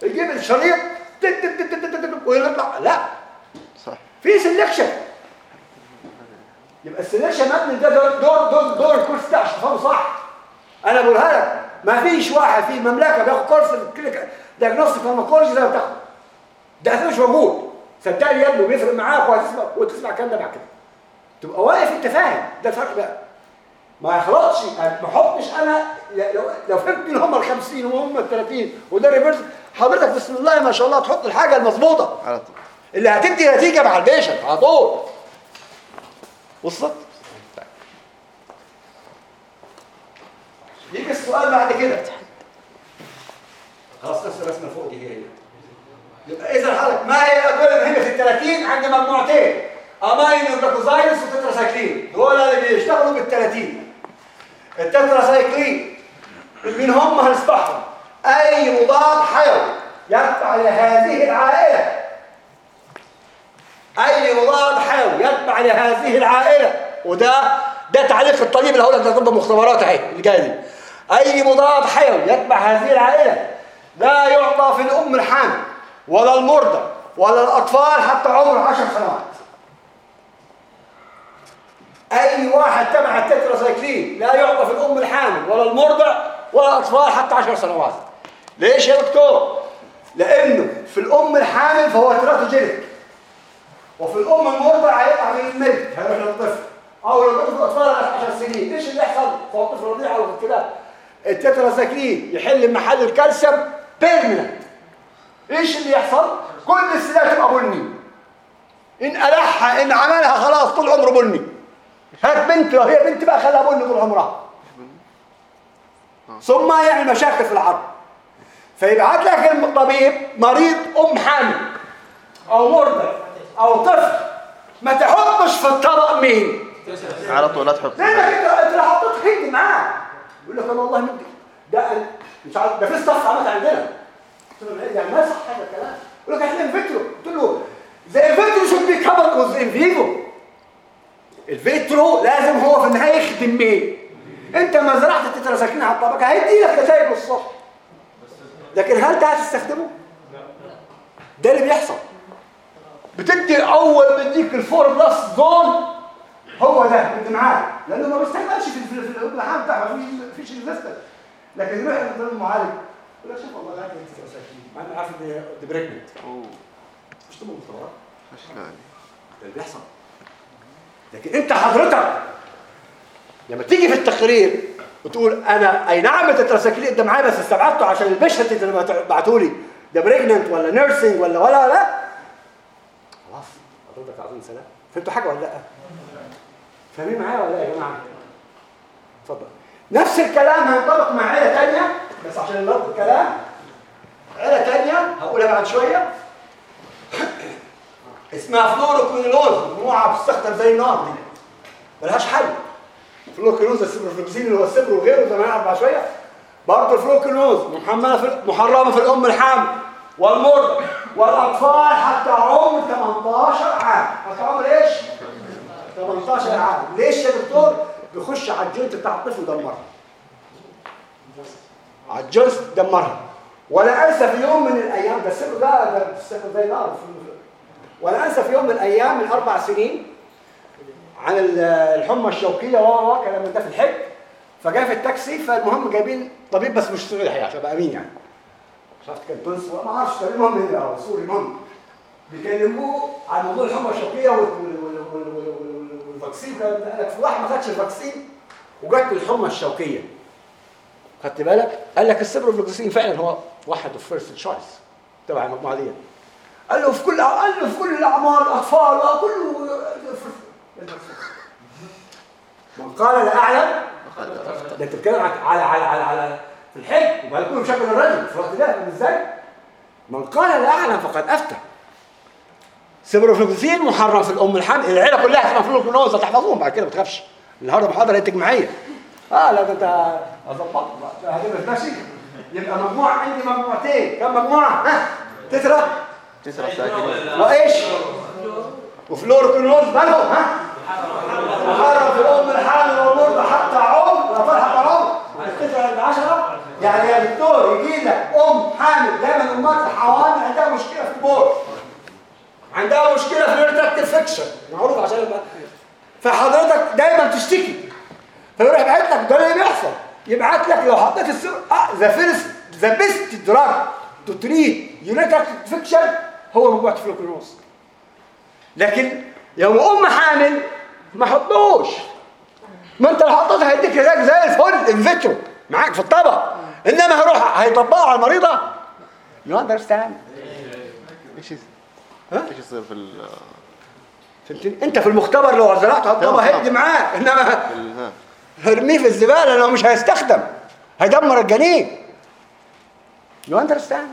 يجيب الشريط ويطلع. لأ. صح. في سelection يبقى السلكشن مبني ده دور دور دور, دور الكورس ده عشان تفهمه صح. أنا بقولها لك ما فيش واحد في المملكة بياخد course ال clinic diagnostic pharmacology زي ما بتاخد. ده مش موجود. صدقني يا ابني بيفرق معاك وهتسمع وتسمع الكلام ده بعد كده. تبقى واقف أنت فاهم. ده الفرق بقى. ما يخلطش. ما احطش أنا لو لو فهمت ان هم ال 50 وهم ال 30 وده reverse حضرتك بسم الله ما شاء الله تحط الحاجة المظبوطة. على طول. اللي هتدي نتيجة مع ال patient على طول. وصلت يجي السؤال بعد كده. خلاص نفس الرسمة فوق دي هي يبقى إذا حضرتك ما هي الادويه المهمه في ال 30 عندي مجموعتين؟ aminoglycosides و tetracycline دول اللي بيشتغلوا بال 30 التتراسايكلين مين هم هنصبحهم؟ أي مضاد حيوي يتبع لهذه العائلة. أي مضاد حيوي يتبع لهذه العائلة. وده ده تعليق الطبيب اللي هقول لك ده طب مختبرات أهي اللي جاية دي أي مضاد حيوي يتبع هذه العائلة لا يعطى في الأم الحامل ولا المرضى ولا الأطفال حتى عمر 10 سنوات. أي واحد تبع التتراسايكلين لا يعطى في الأم الحامل ولا المرضع ولا الأطفال حتى 10 سنوات. ليش يا دكتور؟ لأنه في الأم الحامل فهو teratogenic وفي الام المرضع هيطلع من ال milk هيروح للطفل. أو لو طفل أطفال على 10 سنين إيش اللي يحصل؟ فهو الطفل رضيع أو كده. التتراسايكلين يحل محل الكالسيوم permanent إيش اللي يحصل؟ كل السلاح تبقى بني. إن ألحها إن عملها خلاص طول عمره بني. هات بنت لو هي بنت بقى خليها بني طول عمرها. ثم يعمل مشاكل في العظم فيبعت لك الطبيب مريض أم حامل أو مرضع أو طفل ما تحطش في الطبق مين على طول لا تحط. لأنك انت انت لو حطيت هندي معاه يقول لك أنا والله مدي ده مش عارف ده في staff عملت عندنا. قلت له يعني ما صح هذا الكلام. يقول لك إحنا in vitro قلت له the in vitro should be covered with in vivo ال vitro لازم هو في النهاية يخدم مين؟ أنت ما زرعت التتراساكلين على الطبق هيدي لك نتائج للصبح لكن هل ده هتستخدمه ده اللي بيحصل. بتدي اول بيديك ال four plus دول هو ده اللي معاه لأنه ما بيستعملش في في في اللحام بتاعه ما فيش فيش resistance لكن يروح عند المعالج يقول لك شوف والله لا انت تتراساكلين مع إنه عارف إن دي pregnant مش تبقى مختبرات مش لا. ده اللي بيحصل. لكن انت حضرتك لما تيجي في التقرير وتقول أنا أي نعم التتراساكلين ده معايا بس استبعدته عشان ال patient اللي بعتوا لي ده pregnant ولا nursing ولا ولا لا حضرتك عايزين سلام فهمتوا حاجة ولا لأ؟ فاهمين معايا ولا لأ يا جماعة؟ اتفضل. نفس الكلام هينطبق مع عيلة ثانية بس عشان نربط الكلام. عيلة ثانية هقولها بعد شوية. [coughs] اسمها fluoroquinolones مجموعة بتستخدم زي النار دي. ملهاش حل. fluoroquinolones ال ciprofloxacin اللي هو ال cipro وغيره زي ما هنعرف بعد شوية. برضه ال fluoroquinolones محرمة في الأم الحامل. والمرضع والأطفال حتى عمر 18 عام. حتى عمر إيش؟ 18 عام. ليش يا دكتور؟ بيخش على الجلد بتاع الطفل يدمرها. على الجلد دمرها ولا أنسى في يوم من الأيام ده ال cipro ده ده زي نار ولا أنسى في يوم من الأيام من أربع سنين عن ال- الحمى الشوكية و و كلام ده في الحج. فجاء في التاكسي فالمهم جايبين طبيب بس مش سوري الحقيقة عشان ابقى أمين يعني. مش عارف كان تونسي ما أعرفش طبيب المهم هنا آه سوري المهم. بيكلموه عن موضوع الحمى وال- وال vaccine. قال لك في واحد ما خدش ال vaccine. وجات الحمى الشوكيه خدت بالك؟ قال لك السيبروفلوكسين فعلا هو واحد of first choice تبع المجموعة دي. قال له في كل قال له في كل الأعمار الأطفال كله [laughs] من قال لا أعلم. ده أنت بتتكلم على على على, على في الحج وبعد كله مشكل الرجل في الوقت ده إزاي؟ من قال لا اعلم فقد أفتى. سيبروفلوكسين محرم في الأم الحمل العيلة كلها اسمها fluoroquinolones هتحفظوهم بعد كده ما تخافش. النهارده محاضره تجميعيه آه لا ده أنت اظبط هتبقى ماشي يبقى مجموعة عندي مجموعتين. كم مجموعة؟ ها؟ تترا تسرع ساكنين وايش؟ وفلوركلوز مالهم؟ ها؟ محرم في الأم الحامل والمرضى حتى عمر الاطفال حتى عمر القطعه عند 10 يعني يا دكتور يجي لك أم حامل دايما امهات الحوامل عندها مشكلة في البول. عندها مشكلة في ال urinary tract infection معروف عشان فحضرتك دايما تشتكي. فيروح يبعت لك ده اللي بيحصل يبعت لك لو حطيت ال cipro the first the best drug to treat urinary tract infection هو مجموعه fluoroquinolones لكن لو أم حامل ما حطوش. ما أنت لو حطيتها هيديك علاج زي الفل in vitro معاك في الطبق. إنما هيروح هيطبقه على المريضة. you understand إيش؟ إيش يصير في فهمتني؟ أنت في المختبر لو على الطبق هيدي معاه إنما هرميه في الزبالة لو مش هيستخدم هيدمر الجنين. you understand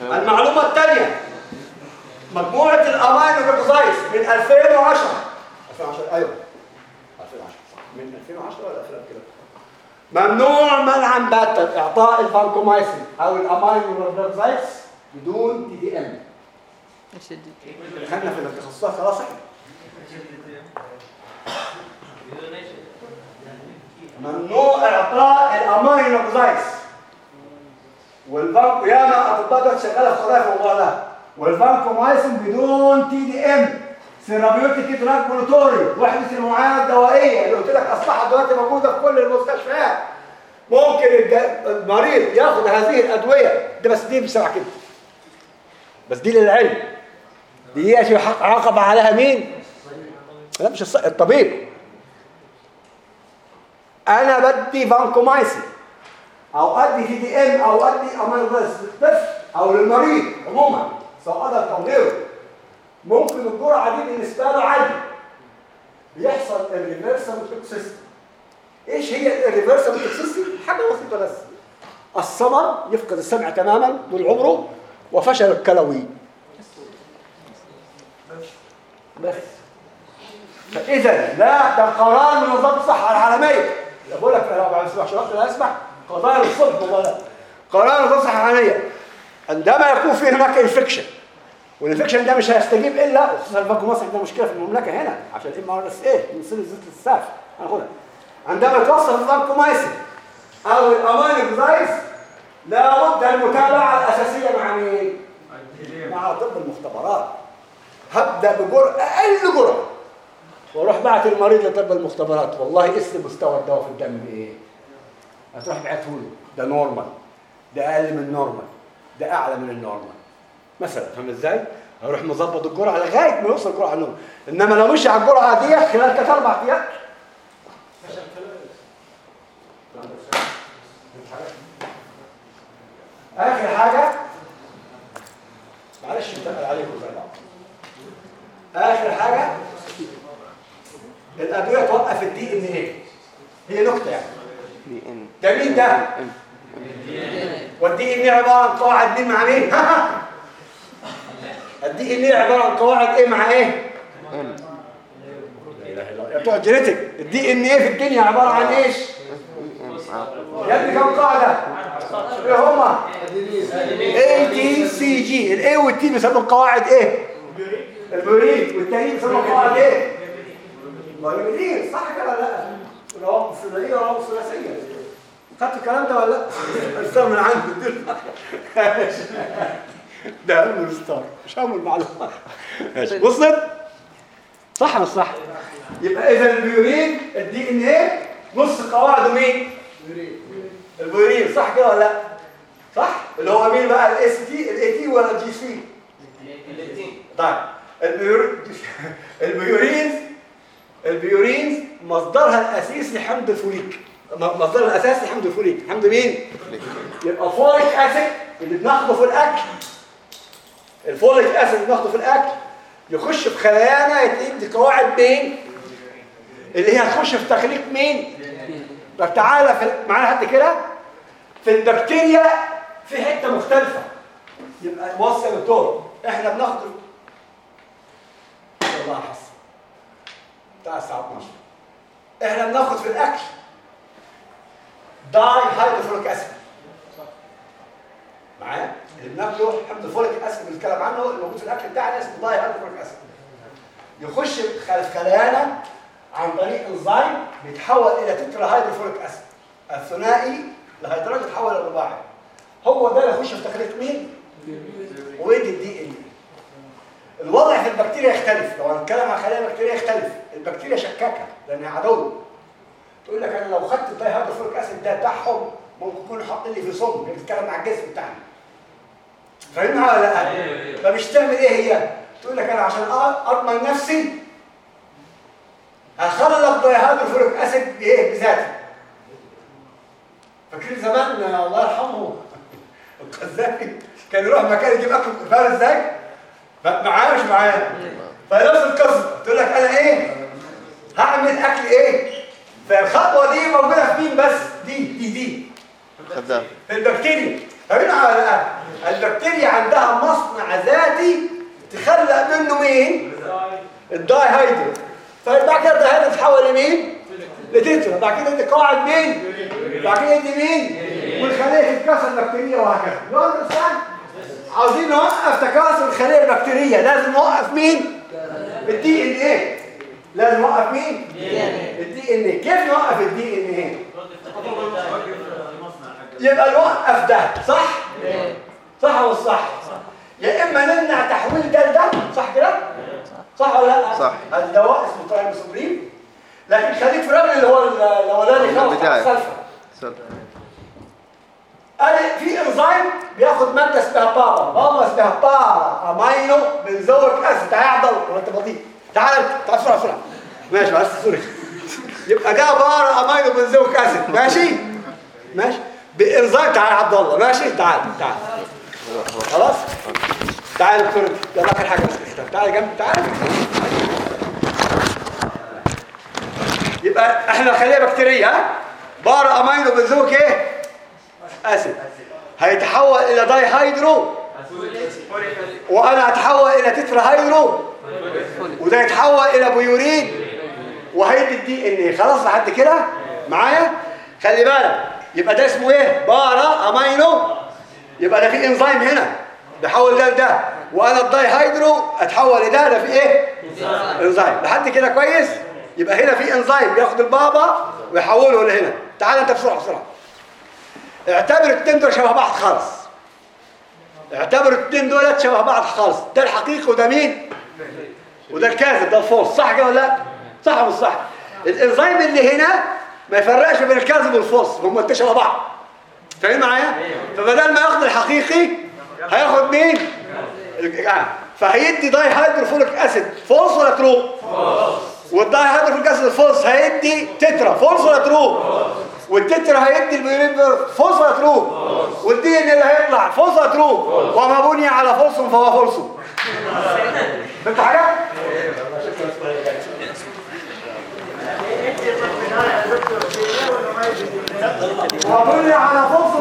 المعلومة الثانية مجموعة الامينو glycosides من 2010 2010 أيوه. 2010 صح. من 2010 ولا 2000 كده ممنوع منعا باتا إعطاء الفانكومايسين أو ال aminoglycosides بدون TD إيش ال D دخلنا في التخصصات خلاص إحنا. ممنوع إعطاء ال aminoglycosides وال vanco ياما اطباء دلوقتي شغاله في قضايا في الموضوع ده والفانكومايسين بدون TDM therapeutic drug monitoring وحده المعاينه الدوائية. اللي قلت لك أصبحت دلوقتي موجودة في كل المستشفيات. ممكن المريض ياخد هذه الأدوية. ده بس دي بسرعة كده. بس دي للعلم. دي يعاقب عليها مين؟ لا مش الطبيب. أنا بدي فانكومايسين أو أدي TDM أو أدي aminoglycosides للطفل أو للمريض عموما. سواء غيره ممكن الجرعه دي بالنسبة له عاليه بيحصل irreversible toxicity إيش هي ال irreversible toxicity حاجة بسيطة بس. الصمم يفقد السمع تماما طول عمره وفشل الكلوي. بس. فاذا لا ده قرار من منظمه الصحه العالمية. بقول لك أنا ما بسمعش وقت لا أسمع. قضايا الصبح والله. قرار منظمه الصحه العالمية. عندما يكون في هناك انفكشن والانفكشن ده مش هيستجيب إلا خصوصا البنك مصر عندنا مشكلة في المملكة هنا عشان الام ار اس إيه بنصير زيت الساف. هناخدها عندما يتوصل الفانكومايسين أو الامينو جلايز لابد المتابعة الأساسية مع مين؟ مع طب المختبرات. هبدأ بجرعه أقل جرعه وأروح بعت المريض لطب المختبرات. وأقول له قس مستوى الدواء في الدم إيه هتروح بعته له. ده normal ده أقل من ال normal ده أعلى من ال normal. مثلا فاهم إزاي؟ هروح مظبط الجرعة لغاية ما يوصل الجرعه ال normal إنما لو مشي على الجرعة دي خلال ثلاث أربع أيام. آخر حاجة. معلش أتقل عليكم زي آخر حاجة. الأدوية توقف ال DNA؟ هي نكته يعني. DNA. ده مين ده؟ وال DNA عبارة عن قواعد مين مع مين ال DNA عبارة عن قواعد إيه مع إيه؟ بتوع ال genetic ال DNA في الدنيا عبارة عن إيش؟ يا ابني كم قاعدة؟ إيه هما. A T C G ال A وال T بيسموا القواعد إيه؟ البيورين والتانيين بيسموا القواعد إيه؟ البيورين صح كده ولا لا؟ روابط ثنائيه وروابط ثلاثيه خدت الكلام ده ولا لا؟ استغنى من عنه ده هم ستار مش هم المعلومات ماشي. وصلت؟ صح ولا صح؟ يبقى إذا ال purine ال DNA نص قواعده مين؟ البيورين. صح كده ولا لا؟ صح؟ اللي هو مين بقى؟ ال S T ال A T ولا ال G C طيب. ال pur... ال purines ال purines مصدرها الأساسي حمض الفوليك م- مصدرها الاساسي حمض الفوليك حمض مين؟ يبقى folic acid اللي بناخده في الأكل. ال folic acid اللي بناخده في الأكل يخش في خلايانا يدي قواعد مين؟ اللي هي هتخش في تخليق مين؟ طب تعالى في معانا حد كده. في البكتيريا في حتة مختلفة. يبقى بص يا دكتور إحنا بناخد الله حسن بتاع الساعة 12 إحنا بناخد في الأكل dihydrofolic acid معايا؟ اللي بناكله حمض ال folic acid بنتكلم عنه اللي موجود في الأكل بتاعنا اسمه dihydrofolic acid يخش خلايانا عن طريق انزيم بيتحول إلى tetrahydrofolic acid الثنائي الهيدروجين يتحول رباعي. هو ده اللي يخش في تخليق مين؟ ويدي ال DNA الوضع في البكتيريا يختلف. لو هنتكلم عن خلايا بكتيريا يختلف. البكتيريا شكاكة لأنها عدو. تقول لك أنا لو خدت ال dihydrofolic acid ده بتاعهم ممكن يكون حاطين لي فيه سم بتتكلم على الجسم بتاعنا فاهمها ولا لا؟ فمش تعمل إيه هي؟ تقول لك أنا عشان أضمن نفسي هخلق داي هيدروفوليك أسيد بإيه؟ بذاتي فاكرين زمان الله يرحمه القذافي كان يروح مكان يجيب أكل فاهم إزاي؟ معايا مش معايا؟ فنفس القصة تقول لك أنا إيه؟ هعمل أكل إيه؟ فالخطوة دي موجودة في مين بس؟ دي دي دي في البكتيريا ولا لا؟ البكتيريا عندها مصنع ذاتي تخلق منه مين؟ ال dihydro طيب بعد كده ال dihydro تتحول لمين؟ ل tetra بعد كده يدي قواعد مين؟ بعد كده يدي مين؟ والخلية تتكسر البكتيريا وهكذا عاوزين نوقف تكاثر الخلية البكتيرية لازم نوقف مين؟ ال DNA لازم نوقف مين؟ ال DNA كيف نوقف ال DNA؟ يبقى نوقف ده صح؟ صح ولا صح؟ يا إما نمنع تحويل ده لده صح كده؟ صح ولا لأ؟ صح. الدواء اسمه trimethoprim لكن خليك في الراجل اللي هو الاولاني خالص. السلفه سل قال في انزيم بياخد مادة اسمها PABA PABA اسمها para-amino benzoic acid تعالى يا عبد الله وانت بطيء تعال تعال بسرعة بسرعة ماشي معلش sorry. يبقى ده para-aminobenzoic acid ماشي؟ ماشي؟ بانزيم تعال يا عبد الله. ماشي؟ تعال تعال. خلاص؟ تعال دكتور يلا آخر حاجة بس. تعال جنب تعال. يبقى إحنا خليه بكتيريه ها؟ para-aminobenzoic إيه acid. هيتحول إلى dihydro وأنا هتحول إلى tetrahydro. وده يتحول إلى بيورين وهيدي ال DNA. خلاص لحد كده؟ معايا؟ خلي بالك. يبقى ده اسمه إيه؟ para-amino. يبقى ده في إنزيم هنا. بيحول ده لده. وأنا ال dihydro أتحول لده. ده في إيه؟ إنزيم. لحد كده كويس؟ يبقى هنا في إنزيم بياخد ال PABA ويحوله لهنا. تعال أنت بسرعة بسرعة. اعتبر الاثنين دول شبه بعض خالص. اعتبر الاثنين دول شبه بعض خالص. ده الحقيقي وده مين؟ وده الكاذب ده ال false صح كده ولا لا؟ صح ولا صح؟ الإنزيم اللي هنا ما يفرقش بين الكاذب وال false هم انت شبه بعض. فاهم معايا؟ فبدل ما ياخد الحقيقي هياخد مين؟ آه. فهيدي dihydrofolic acid false ولا true؟ وال dihydrofolic acid ال false هيدي tetra false ولا true؟ وال tetra هيدي ال purine false ولا true؟ وال DNA اللي هيطلع false ولا true؟ وما بني على false فهو false فهمت حاجة وما بني على false